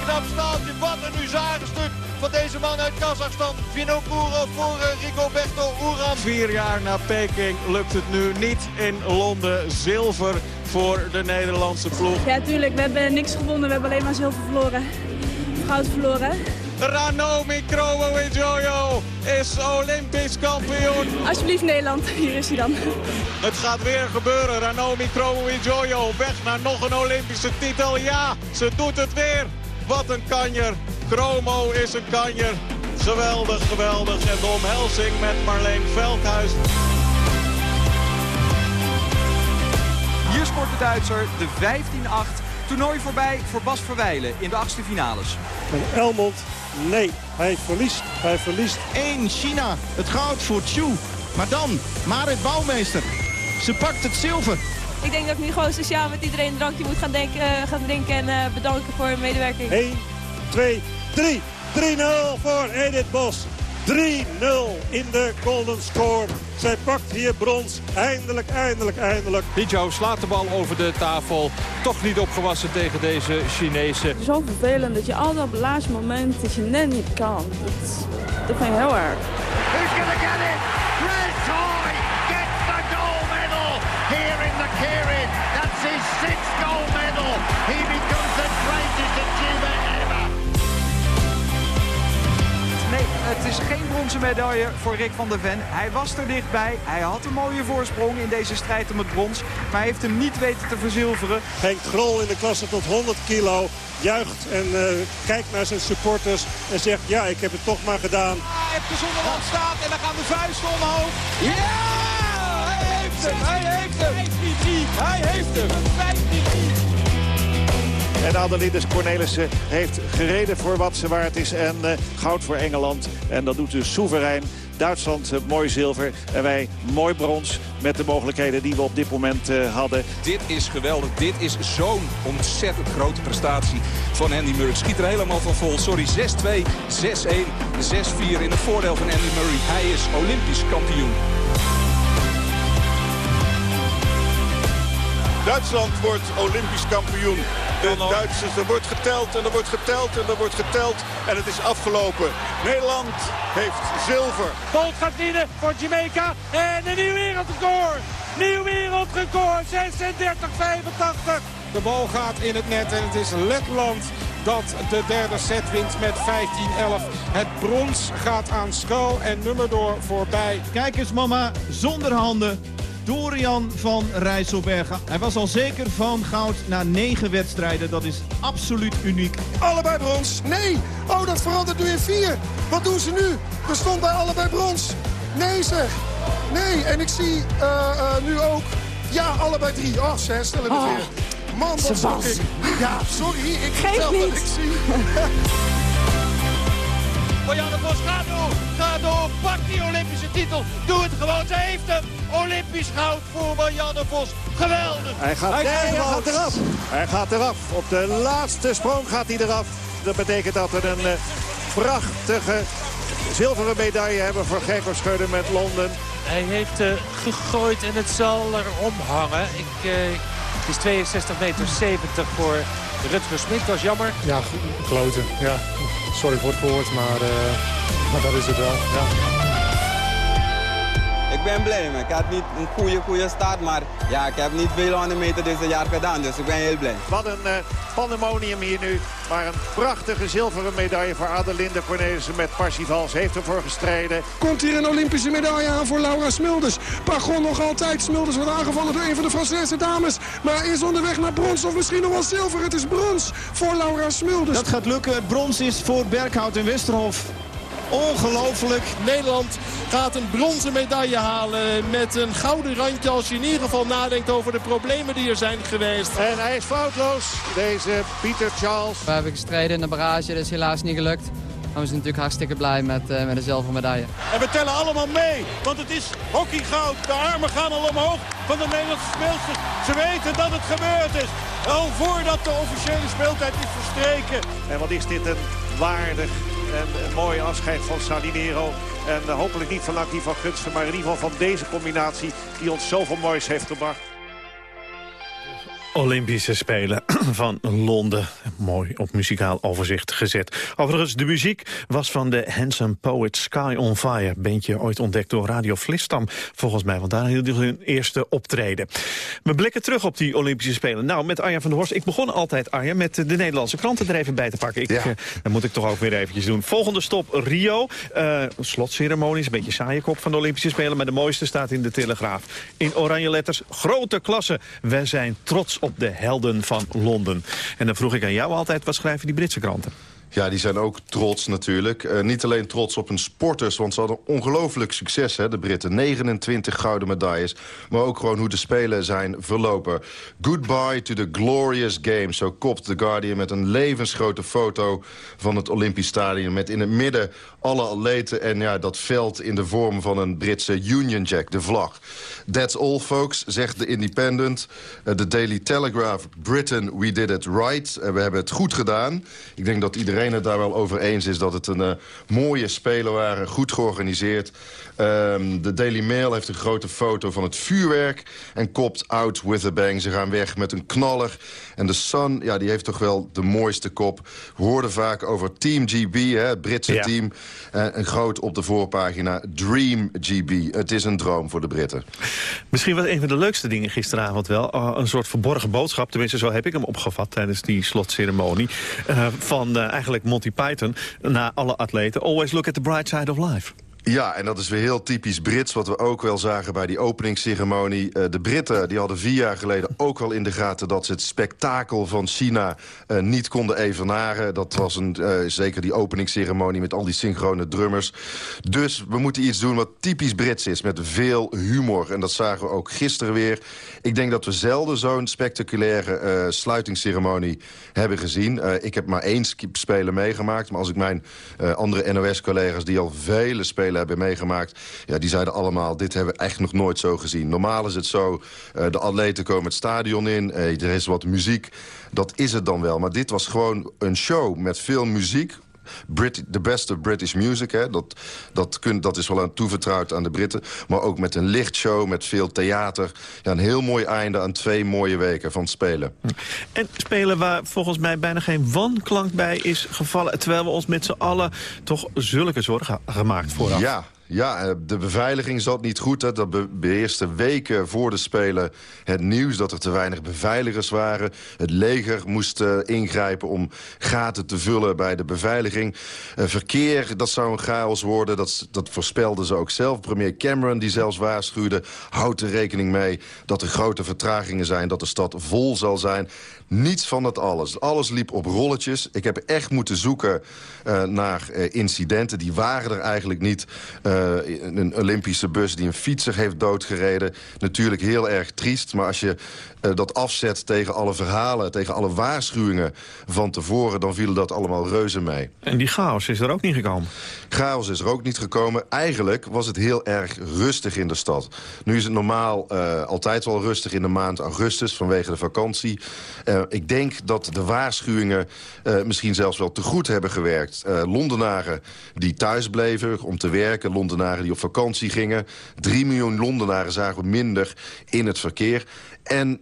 Knap staaltje, wat een huzarenstuk van deze man uit Kazachstan. Vinokourov voor uh, Rigoberto Uran. Vier jaar na Peking lukt het nu niet in Londen. Zilver voor de Nederlandse ploeg. Ja, tuurlijk. We hebben niks gewonnen. We hebben alleen maar zilver verloren. Goud verloren. Ranomi Kromowidjojo is Olympisch kampioen. Alsjeblieft Nederland, hier is hij dan. Het gaat weer gebeuren. Ranomi Kromowidjojo op weg naar nog een Olympische titel. Ja, ze doet het weer. Wat een kanjer. Kromo is een kanjer. Geweldig, geweldig. En de omhelzing met Marleen Veldhuis. Hier sport de Duitser de 15-8. Toernooi voorbij voor Bas Verwijlen in de achtste finales. En Elmond, nee, hij verliest. Hij verliest. 1 China, het goud voor Chu. Maar dan, Marit Bouwmeester. Ze pakt het zilver. Ik denk dat ik nu gewoon sociaal met iedereen een drankje moet gaan, denken, uh, gaan drinken en uh, bedanken voor hun medewerking. 1, 2, 3. 3-0 voor Edith Bos. 3-0 in de golden score. Zij pakt hier brons. Eindelijk, eindelijk, eindelijk. Hijau slaat de bal over de tafel. Toch niet opgewassen tegen deze Chinese. Zo vervelend dat je altijd op het laatste moment dat je net niet kan. Dat, dat vind ik heel erg. Who's gonna get it? Red That's his sixth gold medal. He becomes the greatest achiever ever. Nee, het is geen bronzen medaille voor Rick van der Ven. Hij was er dichtbij. Hij had een mooie voorsprong in deze strijd om het brons. Maar hij heeft hem niet weten te verzilveren. Henk Grol in de klasse tot 100 kilo juicht en uh, kijkt naar zijn supporters en zegt... ja, ik heb het toch maar gedaan. Epke Zonderland staat en dan gaan de vuisten omhoog. Ja! Hij heeft hem! Hij heeft hem! Hij heeft hem! 5 En Adelines Cornelissen heeft gereden voor wat ze waard is. En uh, goud voor Engeland. En dat doet ze soeverein. Duitsland uh, mooi zilver. En wij mooi brons met de mogelijkheden die we op dit moment uh, hadden. Dit is geweldig. Dit is zo'n ontzettend grote prestatie van Andy Murray. Schiet er helemaal van vol. Sorry, 6-2, 6-1, 6-4 in het voordeel van Andy Murray. Hij is Olympisch kampioen. Duitsland wordt Olympisch kampioen. De Duitsers, er wordt geteld en er wordt geteld en er wordt geteld. En het is afgelopen. Nederland heeft zilver. Bolt gaat winnen voor Jamaica. En een nieuw wereldrecord. Nieuw wereldrecord. 36-85. De bal gaat in het net en het is Letland dat de derde set wint met 15-11. Het brons gaat aan Schuil en Nummerdoor voorbij. Kijk eens mama, zonder handen. Dorian van Rijsselbergen. Hij was al zeker van goud na negen wedstrijden. Dat is absoluut uniek. Allebei brons. Nee. Oh, dat verandert nu in vier. Wat doen ze nu? Er stond bij allebei brons. Nee zeg. Nee. En ik zie uh, uh, nu ook... Ja, allebei drie. Oh, ze herstellen het Oh. weer. Man, wat ik. Ja, sorry. Ik Geef vertel wat niet. ik zie. *laughs* Vos, ga door, ga door, pak die Olympische titel. Doe het gewoon, ze heeft hem. Olympisch goud voor Marianne Vos. Geweldig. Hij gaat, Hij gaat eraf. Hij gaat eraf. Op de laatste sprong gaat hij eraf. Dat betekent dat we een eh, prachtige zilveren medaille hebben voor Gerko Scheuden met Londen. Hij heeft eh, gegooid en het zal erom hangen. Ik, eh, het is 62 meter 70 voor Rutger Smit. Is jammer. Ja, kloten. Ja. Sorry voor het woord, maar, eh, maar dat is het wel. Ja. Ik ben blij, man. Ik had niet een goede, goede start, maar ja, ik heb niet veel aan de meter dit jaar gedaan, dus ik ben heel blij. Wat een eh, pandemonium hier nu. Maar een prachtige zilveren medaille voor Adelinde Cornelissen met Parsifal. Ze heeft ervoor gestreden. Komt hier een Olympische medaille aan voor Laura Smulders. Pagon nog altijd. Smulders wordt aangevallen door een van de Franse dames. Maar is onderweg naar brons of misschien nog wel zilver. Het is brons voor Laura Smulders. Dat gaat lukken. Het brons is voor Berghout en Westerhof. Ongelooflijk. Nederland gaat een bronzen medaille halen met een gouden randje als je in ieder geval nadenkt over de problemen die er zijn geweest. En hij is foutloos, deze Pieter Charles. We hebben gestreden in de barrage, dat is helaas niet gelukt. Maar we zijn natuurlijk hartstikke blij met, eh, met de zilveren medaille. En we tellen allemaal mee, want het is hockeygoud. De armen gaan al omhoog van de Nederlandse speelsters. Ze weten dat het gebeurd is. Al voordat de officiële speeltijd is verstreken. En wat is dit een waardig en een mooi afscheid van Salinero. En eh, hopelijk niet van Lucky van Gunsten, maar in ieder geval van deze combinatie die ons zoveel moois heeft gebracht. Olympische Spelen *clears throat* van Londen. Mooi op muzikaal overzicht gezet. Overigens, de muziek was van de Handsome Poet Sky on Fire. Bandje ooit ontdekt door Radio Flisstam, volgens mij. Want daar hielden ze hun eerste optreden. We blikken terug op die Olympische Spelen. Nou, met Arjan van der Horst. Ik begon altijd, Arjan, met de Nederlandse kranten er even bij te pakken. Ik, eh, dat moet ik toch ook weer eventjes doen. Volgende stop, Rio. Eh slotceremonie, is een beetje saaie kop van de Olympische Spelen. Maar de mooiste staat in de Telegraaf. In oranje letters, grote klasse. Wij zijn trots op de helden van Londen. En dan vroeg ik aan jou altijd, wat schrijven die Britse kranten? Ja, die zijn ook trots natuurlijk. Eh, niet alleen trots op hun sporters, want ze hadden ongelooflijk succes, hè, de Britten. 29 gouden medailles, maar ook gewoon hoe de Spelen zijn verlopen. Goodbye to the glorious games, zo kopt The Guardian met een levensgrote foto van het Olympisch Stadion... met in het midden alle en ja, dat veld in de vorm van een Britse Union Jack, de vlag. That's all, folks, zegt The Independent. Eh, De Daily Telegraph, Britain, we did it right. Eh, we hebben het goed gedaan. Ik denk dat iedereen het daar wel over eens is... dat het een eh, mooie spelen waren, goed georganiseerd. Ehm, de Daily Mail heeft een grote foto van het vuurwerk... en kopt out with a bang. Ze gaan weg met een knaller. En de Sun, ja, die heeft toch wel de mooiste kop. We hoorden vaak over Team GB, hè, het Britse Ja. team. Eh, een groot op de voorpagina, Dream GB. Het is een droom voor de Britten. Misschien was een van de leukste dingen gisteravond wel... uh, een soort verborgen boodschap, tenminste zo heb ik hem opgevat... tijdens die slotceremonie, uh, van uh, eigenlijk Monty Python... naar alle atleten. Always look at the bright side of life. Ja, en dat is weer heel typisch Brits, wat we ook wel zagen bij die openingsceremonie. Uh, de Britten die hadden vier jaar geleden ook wel in de gaten... dat ze het spektakel van China uh, niet konden evenaren. Dat was een, uh, zeker die openingsceremonie met al die synchrone drummers. Dus we moeten iets doen wat typisch Brits is, met veel humor. En dat zagen we ook gisteren weer. Ik denk dat we zelden zo'n spectaculaire sluitingsceremonie hebben gezien. Ik heb maar één spelen meegemaakt. Maar als ik mijn andere NOS-collega's die al vele spelen hebben meegemaakt... Ja, die zeiden allemaal, dit hebben we echt nog nooit zo gezien. Normaal is het zo, uh, de atleten komen het stadion in, uh, er is wat muziek. Dat is het dan wel. Maar dit was gewoon een show met veel muziek... Brit, the best of British music. Hè. Dat, dat, kun, dat is wel aan toevertrouwd aan de Britten. Maar ook met een lichtshow, met veel theater. Ja, een heel mooi einde aan twee mooie weken van spelen. En spelen waar volgens mij bijna geen wanklank bij is gevallen... terwijl we ons met z'n allen toch zulke zorgen gemaakt vooraf. Ja, Ja, eh, de beveiliging zat niet goed. Hè. Dat be beheerste weken voor de Spelen het nieuws dat er te weinig beveiligers waren. Het leger moest uh, ingrijpen om gaten te vullen bij de beveiliging. Uh, verkeer, dat zou een chaos worden. Dat, dat voorspelden ze ook zelf. Premier Cameron, die zelfs waarschuwde... houdt er rekening mee dat er grote vertragingen zijn... dat de stad vol zal zijn. Niets van dat alles. Alles liep op rolletjes. Ik heb echt moeten zoeken uh, naar uh, incidenten. Die waren er eigenlijk niet. Uh, een Olympische bus die een fietser heeft doodgereden. Natuurlijk heel erg triest. Maar als je dat afzet tegen alle verhalen... tegen alle waarschuwingen van tevoren... dan viel dat allemaal reuze mee. En die chaos is er ook niet gekomen? Chaos is er ook niet gekomen. Eigenlijk was het heel erg rustig in de stad. Nu is het normaal altijd wel rustig in de maand augustus... vanwege de vakantie. Uh, ik denk dat de waarschuwingen uh, misschien zelfs wel te goed hebben gewerkt. Londenaren die thuis bleven om te werken. Londenaren die op vakantie gingen. Drie miljoen Londenaren zagen we minder in het verkeer. En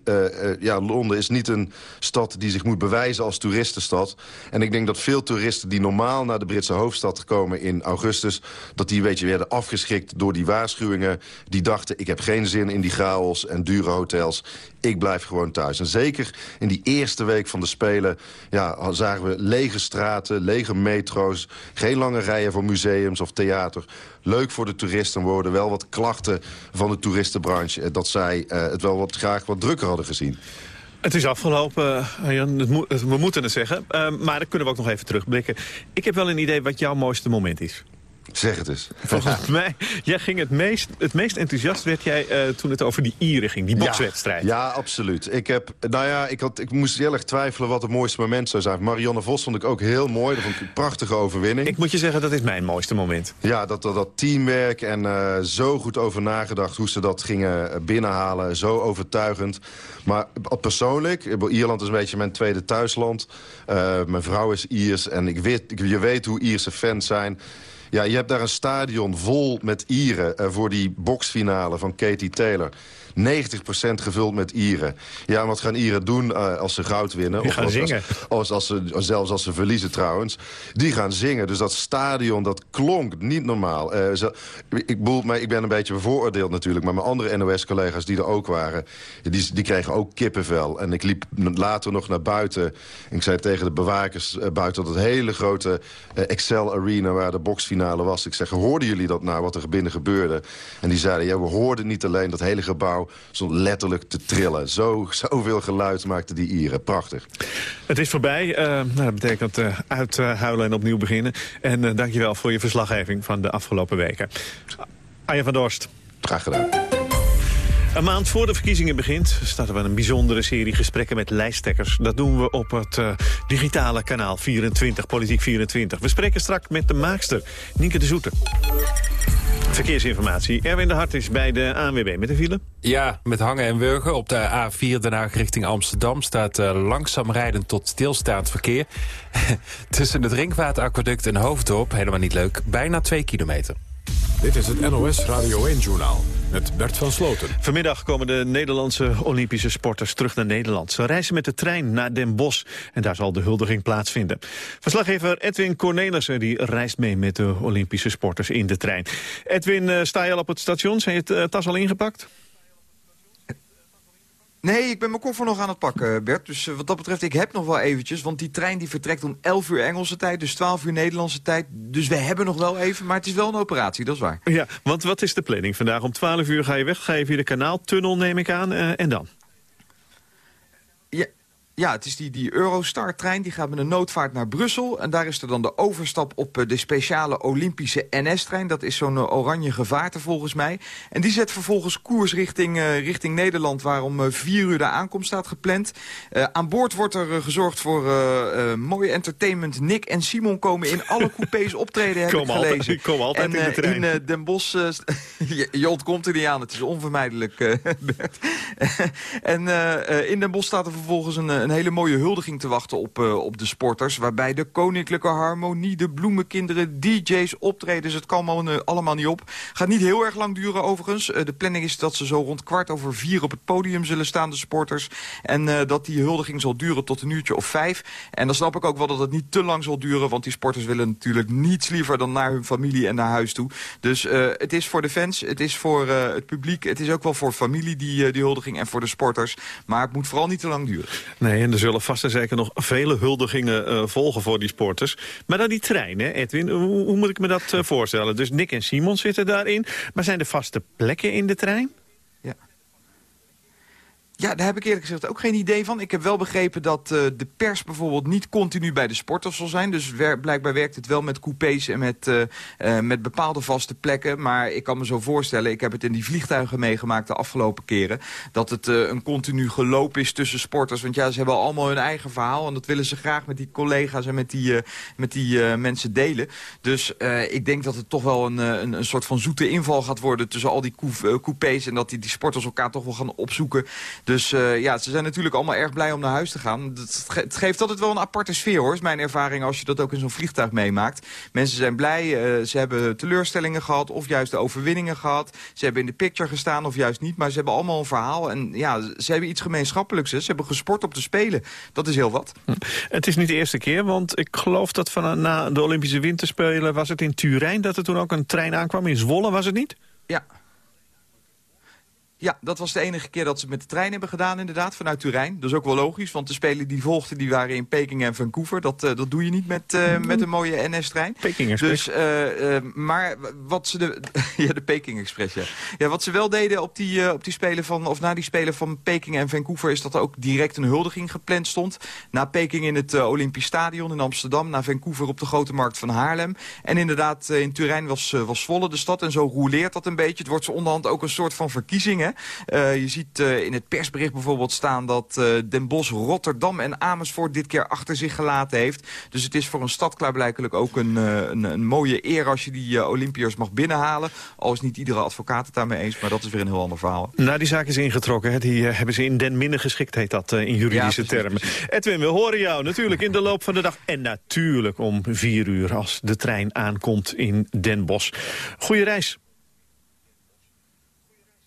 ja, Londen is niet een stad die zich moet bewijzen als toeristenstad. En ik denk dat veel toeristen die normaal naar de Britse hoofdstad komen in augustus... dat die weet je, werden afgeschrikt door die waarschuwingen. Die dachten, ik heb geen zin in die chaos en dure hotels. Ik blijf gewoon thuis. En zeker in die eerste week van de Spelen ja, zagen we lege straten, lege metro's... geen lange rijen voor museums of theater leuk voor de toeristen. We hoorden wel wat klachten van de toeristenbranche... dat zij uh, het wel wat graag wat drukker hadden gezien. Het is afgelopen, Jan. we moeten het zeggen. Maar dan kunnen we ook nog even terugblikken. Ik heb wel een idee wat jouw mooiste moment is. Zeg het eens. Volgens mij, jij ging het meest, het meest enthousiast werd jij uh, toen het over die Ieren ging, die bokswedstrijd. Ja, ja, absoluut. Ik, heb, nou ja, ik, had, ik moest heel erg twijfelen wat het mooiste moment zou zijn. Marianne Vos vond ik ook heel mooi. Dat vond ik een prachtige overwinning. Ik moet je zeggen, dat is mijn mooiste moment. Ja, dat, dat, dat teamwerk en uh, zo goed over nagedacht hoe ze dat gingen binnenhalen. Zo overtuigend. Maar persoonlijk, Ierland is een beetje mijn tweede thuisland. Uh, mijn vrouw is Iers en ik weet, je weet hoe Ierse fans zijn... Ja, je hebt daar een stadion vol met Ieren uh, voor die boksfinale van Katie Taylor. 90% gevuld met Ieren. Ja, wat gaan Ieren doen uh, als ze goud winnen? Die gaan zingen. Als, als, als ze, zelfs als ze verliezen trouwens. Die gaan zingen. Dus dat stadion, dat klonk niet normaal. Uh, zo, ik, bedoel, maar ik ben een beetje bevooroordeeld natuurlijk. Maar mijn andere NOS-collega's die er ook waren... Die, die kregen ook kippenvel. En ik liep later nog naar buiten. En ik zei tegen de bewakers uh, buiten... dat hele grote Excel Arena waar de boksfinale was. Ik zeg, hoorden jullie dat nou, wat er binnen gebeurde? En die zeiden, ja, we hoorden niet alleen dat hele gebouw stond letterlijk te trillen. Zo, zoveel geluid maakten die Ieren. Prachtig. Het is voorbij. Uh, nou, dat betekent uh, uithuilen en opnieuw beginnen. En uh, dankjewel voor je verslaggeving van de afgelopen weken. Arjen van Dorst. Graag gedaan. Een maand voor de verkiezingen begint starten we een bijzondere serie gesprekken met lijsttrekkers. Dat doen we op het uh, digitale kanaal 24, Politiek 24. We spreken straks met de maakster, Nienke de Zoete. Verkeersinformatie. Erwin de Hart is bij de ANWB met de file. Ja, met hangen en wurgen. Op de A4 Den Haag richting Amsterdam staat uh, langzaam rijden tot stilstaand verkeer. *laughs* Tussen het Ringvaartaquaduct en Hoofddorp, helemaal niet leuk, bijna 2 kilometer. Dit is het NOS Radio 1-journaal met Bert van Sloten. Vanmiddag komen de Nederlandse Olympische sporters terug naar Nederland. Ze reizen met de trein naar Den Bosch en daar zal de huldiging plaatsvinden. Verslaggever Edwin Cornelissen die reist mee met de Olympische sporters in de trein. Edwin, sta je al op het station? Zijn je uh, tas al ingepakt? Nee, ik ben mijn koffer nog aan het pakken, Bert. Dus uh, wat dat betreft, ik heb nog wel eventjes. Want die trein die vertrekt om 11 uur Engelse tijd, dus 12 uur Nederlandse tijd. Dus we hebben nog wel even, maar het is wel een operatie, dat is waar. Ja, want wat is de planning vandaag? Om 12 uur ga je weg, ga je via de kanaaltunnel, neem ik aan, uh, en dan? Ja, ja, het is die, die Eurostar-trein. Die gaat met een noodvaart naar Brussel. En daar is er dan de overstap op de speciale Olympische NS-trein. Dat is zo'n oranje gevaarte volgens mij. En die zet vervolgens koers richting, uh, richting Nederland... waar om vier uur de aankomst staat gepland. Uh, aan boord wordt er gezorgd voor mooi entertainment. Nick en Simon komen in alle *laughs* coupés optreden, heb kom ik gelezen. Altijd, kom altijd en, in de trein. in Den Bosch... *laughs* je, je ontkomt er niet aan, het is onvermijdelijk, *laughs* Bert. en in Den Bosch staat er vervolgens een een hele mooie huldiging te wachten op, op de sporters. Waarbij de koninklijke harmonie, de bloemenkinderen, DJ's, optredens. Het kan allemaal, allemaal niet op. Gaat niet heel erg lang duren overigens. de planning is dat ze zo rond kwart over vier op het podium zullen staan, de sporters. En dat die huldiging zal duren tot een uurtje of vijf. En dan snap ik ook wel dat het niet te lang zal duren. Want die sporters willen natuurlijk niets liever dan naar hun familie en naar huis toe. Dus het is voor de fans, het is voor het publiek. Het is ook wel voor familie die, die huldiging en voor de sporters. Maar het moet vooral niet te lang duren. Nee, en er zullen vast en zeker nog vele huldigingen uh, volgen voor die sporters. Maar dan die trein, hè, Edwin, hoe, moet ik me dat uh, voorstellen? Dus Nick en Simon zitten daarin. Maar zijn er vaste plekken in de trein? Ja, daar heb ik eerlijk gezegd ook geen idee van. Ik heb wel begrepen dat uh, de pers bijvoorbeeld niet continu bij de sporters zal zijn. Dus blijkbaar werkt het wel met coupés en met, uh, uh, met bepaalde vaste plekken. Maar ik kan me zo voorstellen, ik heb het in die vliegtuigen meegemaakt de afgelopen keren... dat het een continu geloop is tussen sporters. Want ja, ze hebben allemaal hun eigen verhaal... en dat willen ze graag met die collega's en met die, met die mensen delen. Dus ik denk dat het toch wel een, een, een, soort van zoete inval gaat worden... tussen al die coupés en dat die, die sporters elkaar toch wel gaan opzoeken... Dus uh, ja, ze zijn natuurlijk allemaal erg blij om naar huis te gaan. Het, ge het geeft altijd wel een aparte sfeer, hoor. is mijn ervaring als je dat ook in zo'n vliegtuig meemaakt. Mensen zijn blij, uh, ze hebben teleurstellingen gehad... of juist de overwinningen gehad. Ze hebben in de picture gestaan of juist niet. Maar ze hebben allemaal een verhaal. En ja, ze hebben iets gemeenschappelijks. Hè. Ze hebben gesport op de Spelen. Dat is heel wat. Hm. Het is niet de eerste keer, want ik geloof dat van, na de Olympische Winterspelen... was het in Turijn dat er toen ook een trein aankwam. In Zwolle was het niet? Ja, ja, dat was de enige keer dat ze met de trein hebben gedaan inderdaad, vanuit Turijn. Dat is ook wel logisch, want de spelen die volgden die waren in Peking en Vancouver. Dat, uh, dat doe je niet met, uh, met een mooie NS-trein. Peking Express. Dus, uh, maar wat ze de, *laughs* ja, de Peking Express, ja. ja. Wat ze wel deden op die, op die spelen van, of na die spelen van Peking en Vancouver... is dat er ook direct een huldiging gepland stond. Na Peking in het Olympisch Stadion in Amsterdam, na Vancouver op de Grote Markt van Haarlem. En inderdaad, in Turijn was, was Zwolle de stad en zo roleert dat een beetje. Het wordt zo onderhand ook een soort van verkiezing, Uh, je ziet uh, in het persbericht bijvoorbeeld staan dat uh, Den Bosch, Rotterdam en Amersfoort dit keer achter zich gelaten heeft. Dus het is voor een stad klaarblijkelijk ook een, een, een, mooie eer als je die Olympiërs mag binnenhalen. Al is niet iedere advocaat het daarmee eens, maar dat is weer een heel ander verhaal. Nou, die zaak is ingetrokken. Hè. Die hebben ze in den minne geschikt, heet dat in juridische ja, termen. Edwin, we horen jou natuurlijk in de loop van de dag. En natuurlijk om vier uur als de trein aankomt in Den Bosch. Goeie reis.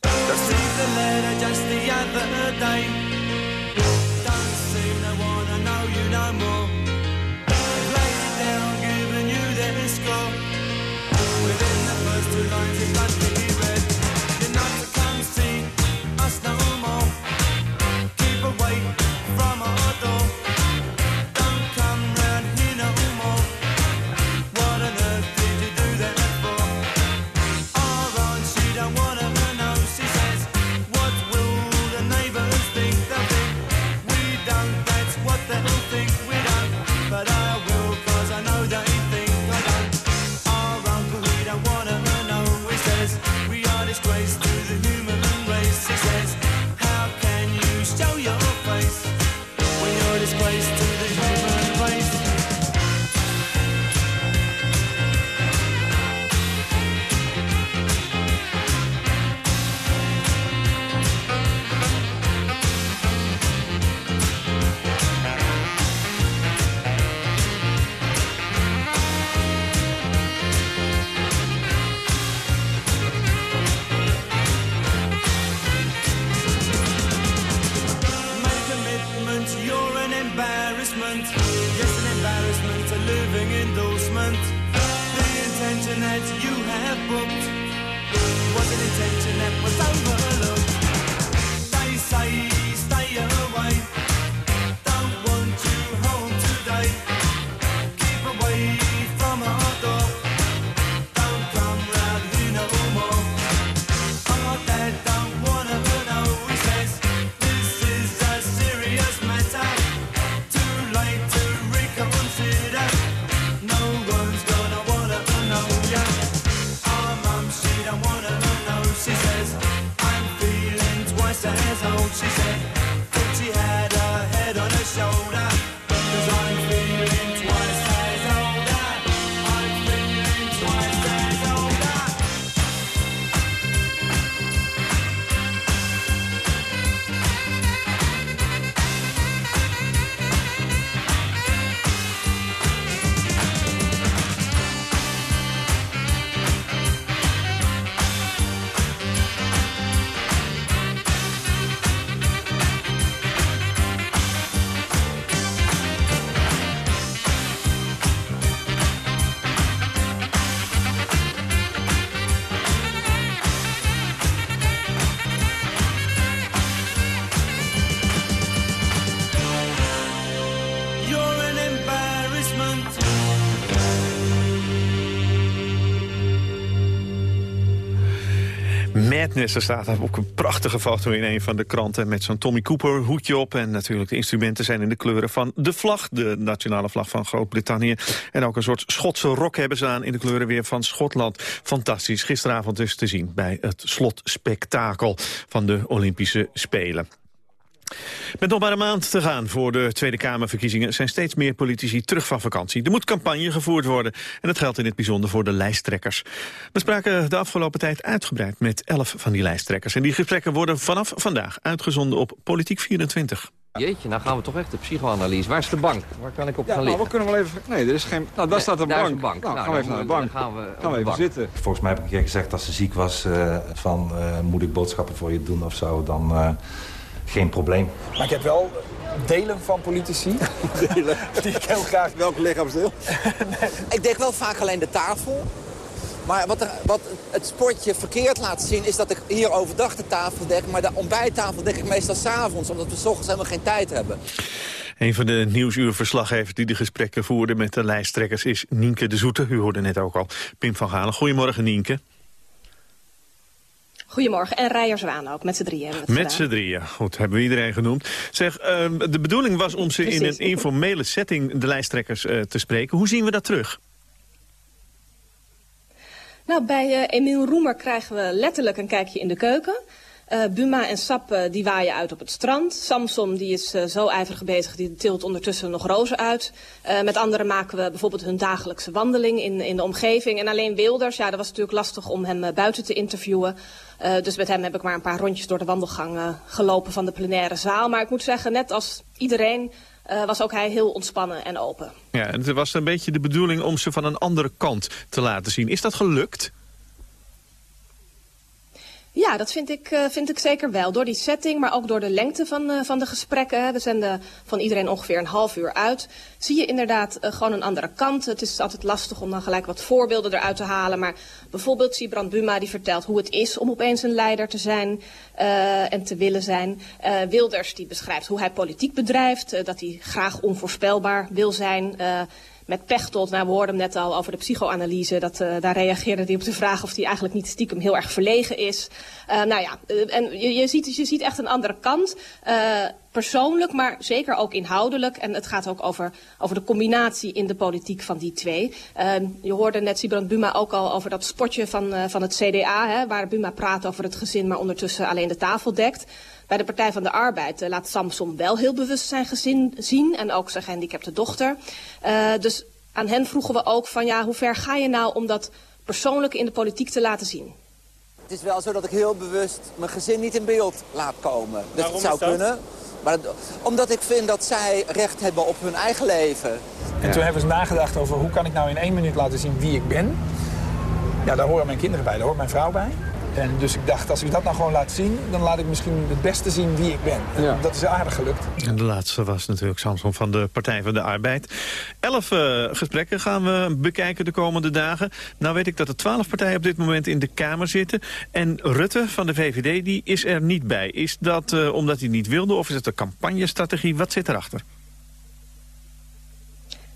Received a letter just the other day. Madness. Er staat ook een prachtige foto in een van de kranten... met zo'n Tommy Cooper hoedje op. En natuurlijk de instrumenten zijn in de kleuren van de vlag. De nationale vlag van Groot-Brittannië. En ook een soort Schotse rok hebben ze aan in de kleuren weer van Schotland. Fantastisch. Gisteravond dus te zien bij het slotspektakel van de Olympische Spelen. Met nog maar een maand te gaan voor de Tweede Kamerverkiezingen... zijn steeds meer politici terug van vakantie. Er moet campagne gevoerd worden. En dat geldt in het bijzonder voor de lijsttrekkers. We spraken de afgelopen tijd uitgebreid met elf van die lijsttrekkers. En die gesprekken worden vanaf vandaag uitgezonden op Politiek 24. Jeetje, nou gaan we toch echt de psychoanalyse. Waar is de bank? Waar kan ik op ja, gaan nou, liggen? we kunnen wel even... Nee, er is geen... Nou, daar staat een daar bank. is een bank. Nou, Nou, gaan we even dan naar de bank. gaan we gaan we even bank. zitten. Volgens mij heb ik een keer gezegd als ze ziek was uh, van uh, moet ik boodschappen voor je doen of zo, dan uh, geen probleem. Maar ik heb wel delen van politici. *laughs* delen? Die ik heel graag... Welke lichaamsdeel? *laughs* ik denk wel vaak alleen de tafel. Maar wat, er, wat het sportje verkeerd laat zien is dat ik hier overdag de tafel dek... maar de ontbijttafel dek ik meestal s'avonds, omdat we s ochtends helemaal geen tijd hebben. Een van de nieuwsuurverslaggevers die de gesprekken voerde met de lijsttrekkers is Nienke de Zoete. U hoorde net ook al Pim van Galen. Goedemorgen Nienke. Goedemorgen. En Rijer Zwaan ook, met z'n drieën hebben we het Met z'n drieën. Goed, hebben we iedereen genoemd. Zeg, uh, de bedoeling was om ze Precies. in een informele setting de lijsttrekkers uh, te spreken. Hoe zien we dat terug? Nou, bij uh, Emiel Roemer krijgen we letterlijk een kijkje in de keuken. Uh, Buma en Sap uh, die waaien uit op het strand. Samson die is uh, zo ijverig bezig, die tilt ondertussen nog rozen uit. met anderen maken we bijvoorbeeld hun dagelijkse wandeling in, in de omgeving. En alleen Wilders, ja, dat was natuurlijk lastig om hem buiten te interviewen. dus met hem heb ik maar een paar rondjes door de wandelgang gelopen van de plenaire zaal. Maar ik moet zeggen, net als iedereen was ook hij heel ontspannen en open. Ja, en het was een beetje de bedoeling om ze van een andere kant te laten zien. Is dat gelukt? Ja, dat vind ik, uh, vind ik zeker wel. Door die setting, maar ook door de lengte van, uh, van de gesprekken. We zenden van iedereen ongeveer een half uur uit. Zie je inderdaad uh, gewoon een andere kant. Het is altijd lastig om dan gelijk wat voorbeelden eruit te halen. Maar bijvoorbeeld Sibrand Buma die vertelt hoe het is om opeens een leider te zijn en te willen zijn. Wilders die beschrijft hoe hij politiek bedrijft. dat hij graag onvoorspelbaar wil zijn met Pechtold, nou we hoorden hem net al over de psychoanalyse, dat, uh, daar reageerde hij op de vraag of hij eigenlijk niet stiekem heel erg verlegen is. Uh, nou ja, uh, en je, je ziet echt een andere kant, persoonlijk, maar zeker ook inhoudelijk. En het gaat ook over, over de combinatie in de politiek van die twee. je hoorde net Sibrand Buma ook al over dat spotje van, van het CDA, hè, waar Buma praat over het gezin, maar ondertussen alleen de tafel dekt. Bij de Partij van de Arbeid uh, laat Samson wel heel bewust zijn gezin zien. En ook zijn gehandicapte dochter. Uh, dus aan hen vroegen we ook van ja, hoe ver ga je nou om dat persoonlijk in de politiek te laten zien? Het is wel zo dat ik heel bewust mijn gezin niet in beeld laat komen. Dus Waarom het zou dat? kunnen. Maar omdat ik vind dat zij recht hebben op hun eigen leven. En ja. toen hebben ze nagedacht over hoe kan ik nou in één minuut laten zien wie ik ben. Ja, daar horen mijn kinderen bij, daar hoort mijn vrouw bij. En dus ik dacht, als ik dat nou gewoon laat zien... dan laat ik misschien het beste zien wie ik ben. Ja. dat is aardig gelukt. En de laatste was natuurlijk Samson van de Partij van de Arbeid. Elf uh, gesprekken gaan we bekijken de komende dagen. Nou weet ik dat er twaalf partijen op dit moment in de Kamer zitten. En Rutte van de VVD die is er niet bij. Is dat uh, omdat hij niet wilde of is het een campagnestrategie? Wat zit erachter?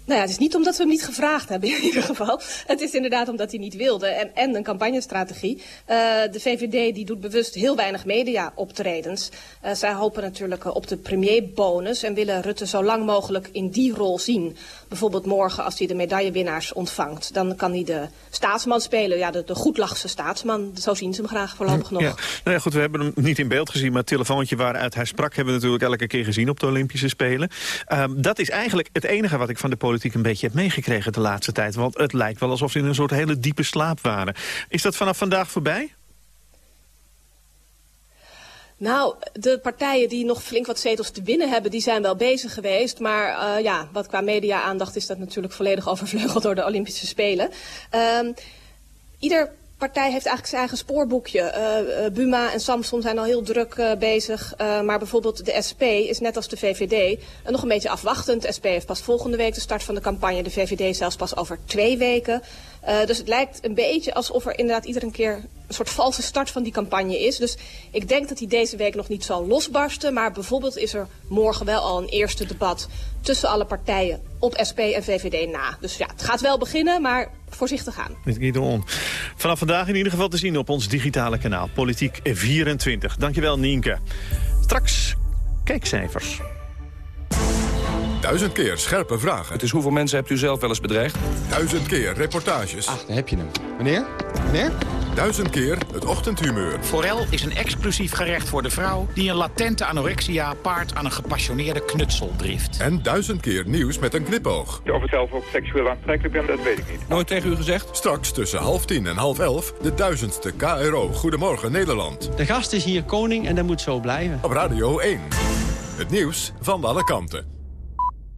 Nou ja, het is niet omdat we hem niet gevraagd hebben in ieder geval. Het is inderdaad omdat hij niet wilde en, en een campagnestrategie. Uh, de VVD die doet bewust heel weinig media-optredens. Uh, zij hopen natuurlijk uh, op de premierbonus en willen Rutte zo lang mogelijk in die rol zien. Bijvoorbeeld morgen als hij de medaillewinnaars ontvangt. Dan kan hij de staatsman spelen, ja, de, de goedlachse staatsman. Zo zien ze hem graag voorlopig nog. Ja. Nou ja, goed, we hebben hem niet in beeld gezien, maar het telefoontje waaruit hij sprak... hebben we natuurlijk elke keer gezien op de Olympische Spelen. dat is eigenlijk het enige wat ik van de politiek een beetje heb meegekregen de laatste tijd. Want het lijkt wel alsof ze in een soort hele diepe slaap waren. Is dat vanaf vandaag voorbij? Nou, de partijen die nog flink wat zetels te winnen hebben, die zijn wel bezig geweest. Maar uh, ja, wat qua media-aandacht is dat natuurlijk volledig overvleugeld door de Olympische Spelen. Uh, ieder partij heeft eigenlijk zijn eigen spoorboekje. Uh, uh, Buma en Samson zijn al heel druk uh, bezig. maar bijvoorbeeld de SP is net als de VVD nog een beetje afwachtend. De SP heeft pas volgende week de start van de campagne. De VVD zelfs pas over twee weken. Uh, dus het lijkt een beetje alsof er inderdaad iedere keer een soort valse start van die campagne is. Dus ik denk dat hij deze week nog niet zal losbarsten. Maar bijvoorbeeld is er morgen wel al een eerste debat tussen alle partijen op SP en VVD na. Dus ja, het gaat wel beginnen, maar voorzichtig aan. Gideon. Vanaf vandaag in ieder geval te zien op ons digitale kanaal Politiek 24. Dankjewel Nienke. Straks kijkcijfers. Duizend keer scherpe vragen. Dus hoeveel mensen hebt u zelf wel eens bedreigd? Duizend keer reportages. Ach, daar heb je hem. Meneer? Meneer? Duizend keer het ochtendhumeur. Forel is een exclusief gerecht voor de vrouw... die een latente anorexia paart aan een gepassioneerde knutseldrift. En duizend keer nieuws met een knipoog. Of ik zelf ook seksueel aantrekkelijk ben, dat weet ik niet. Nooit tegen u gezegd? Straks tussen half tien en half elf... de duizendste KRO Goedemorgen Nederland. De gast is hier koning en dat moet zo blijven. Op Radio 1. Het nieuws van alle kanten.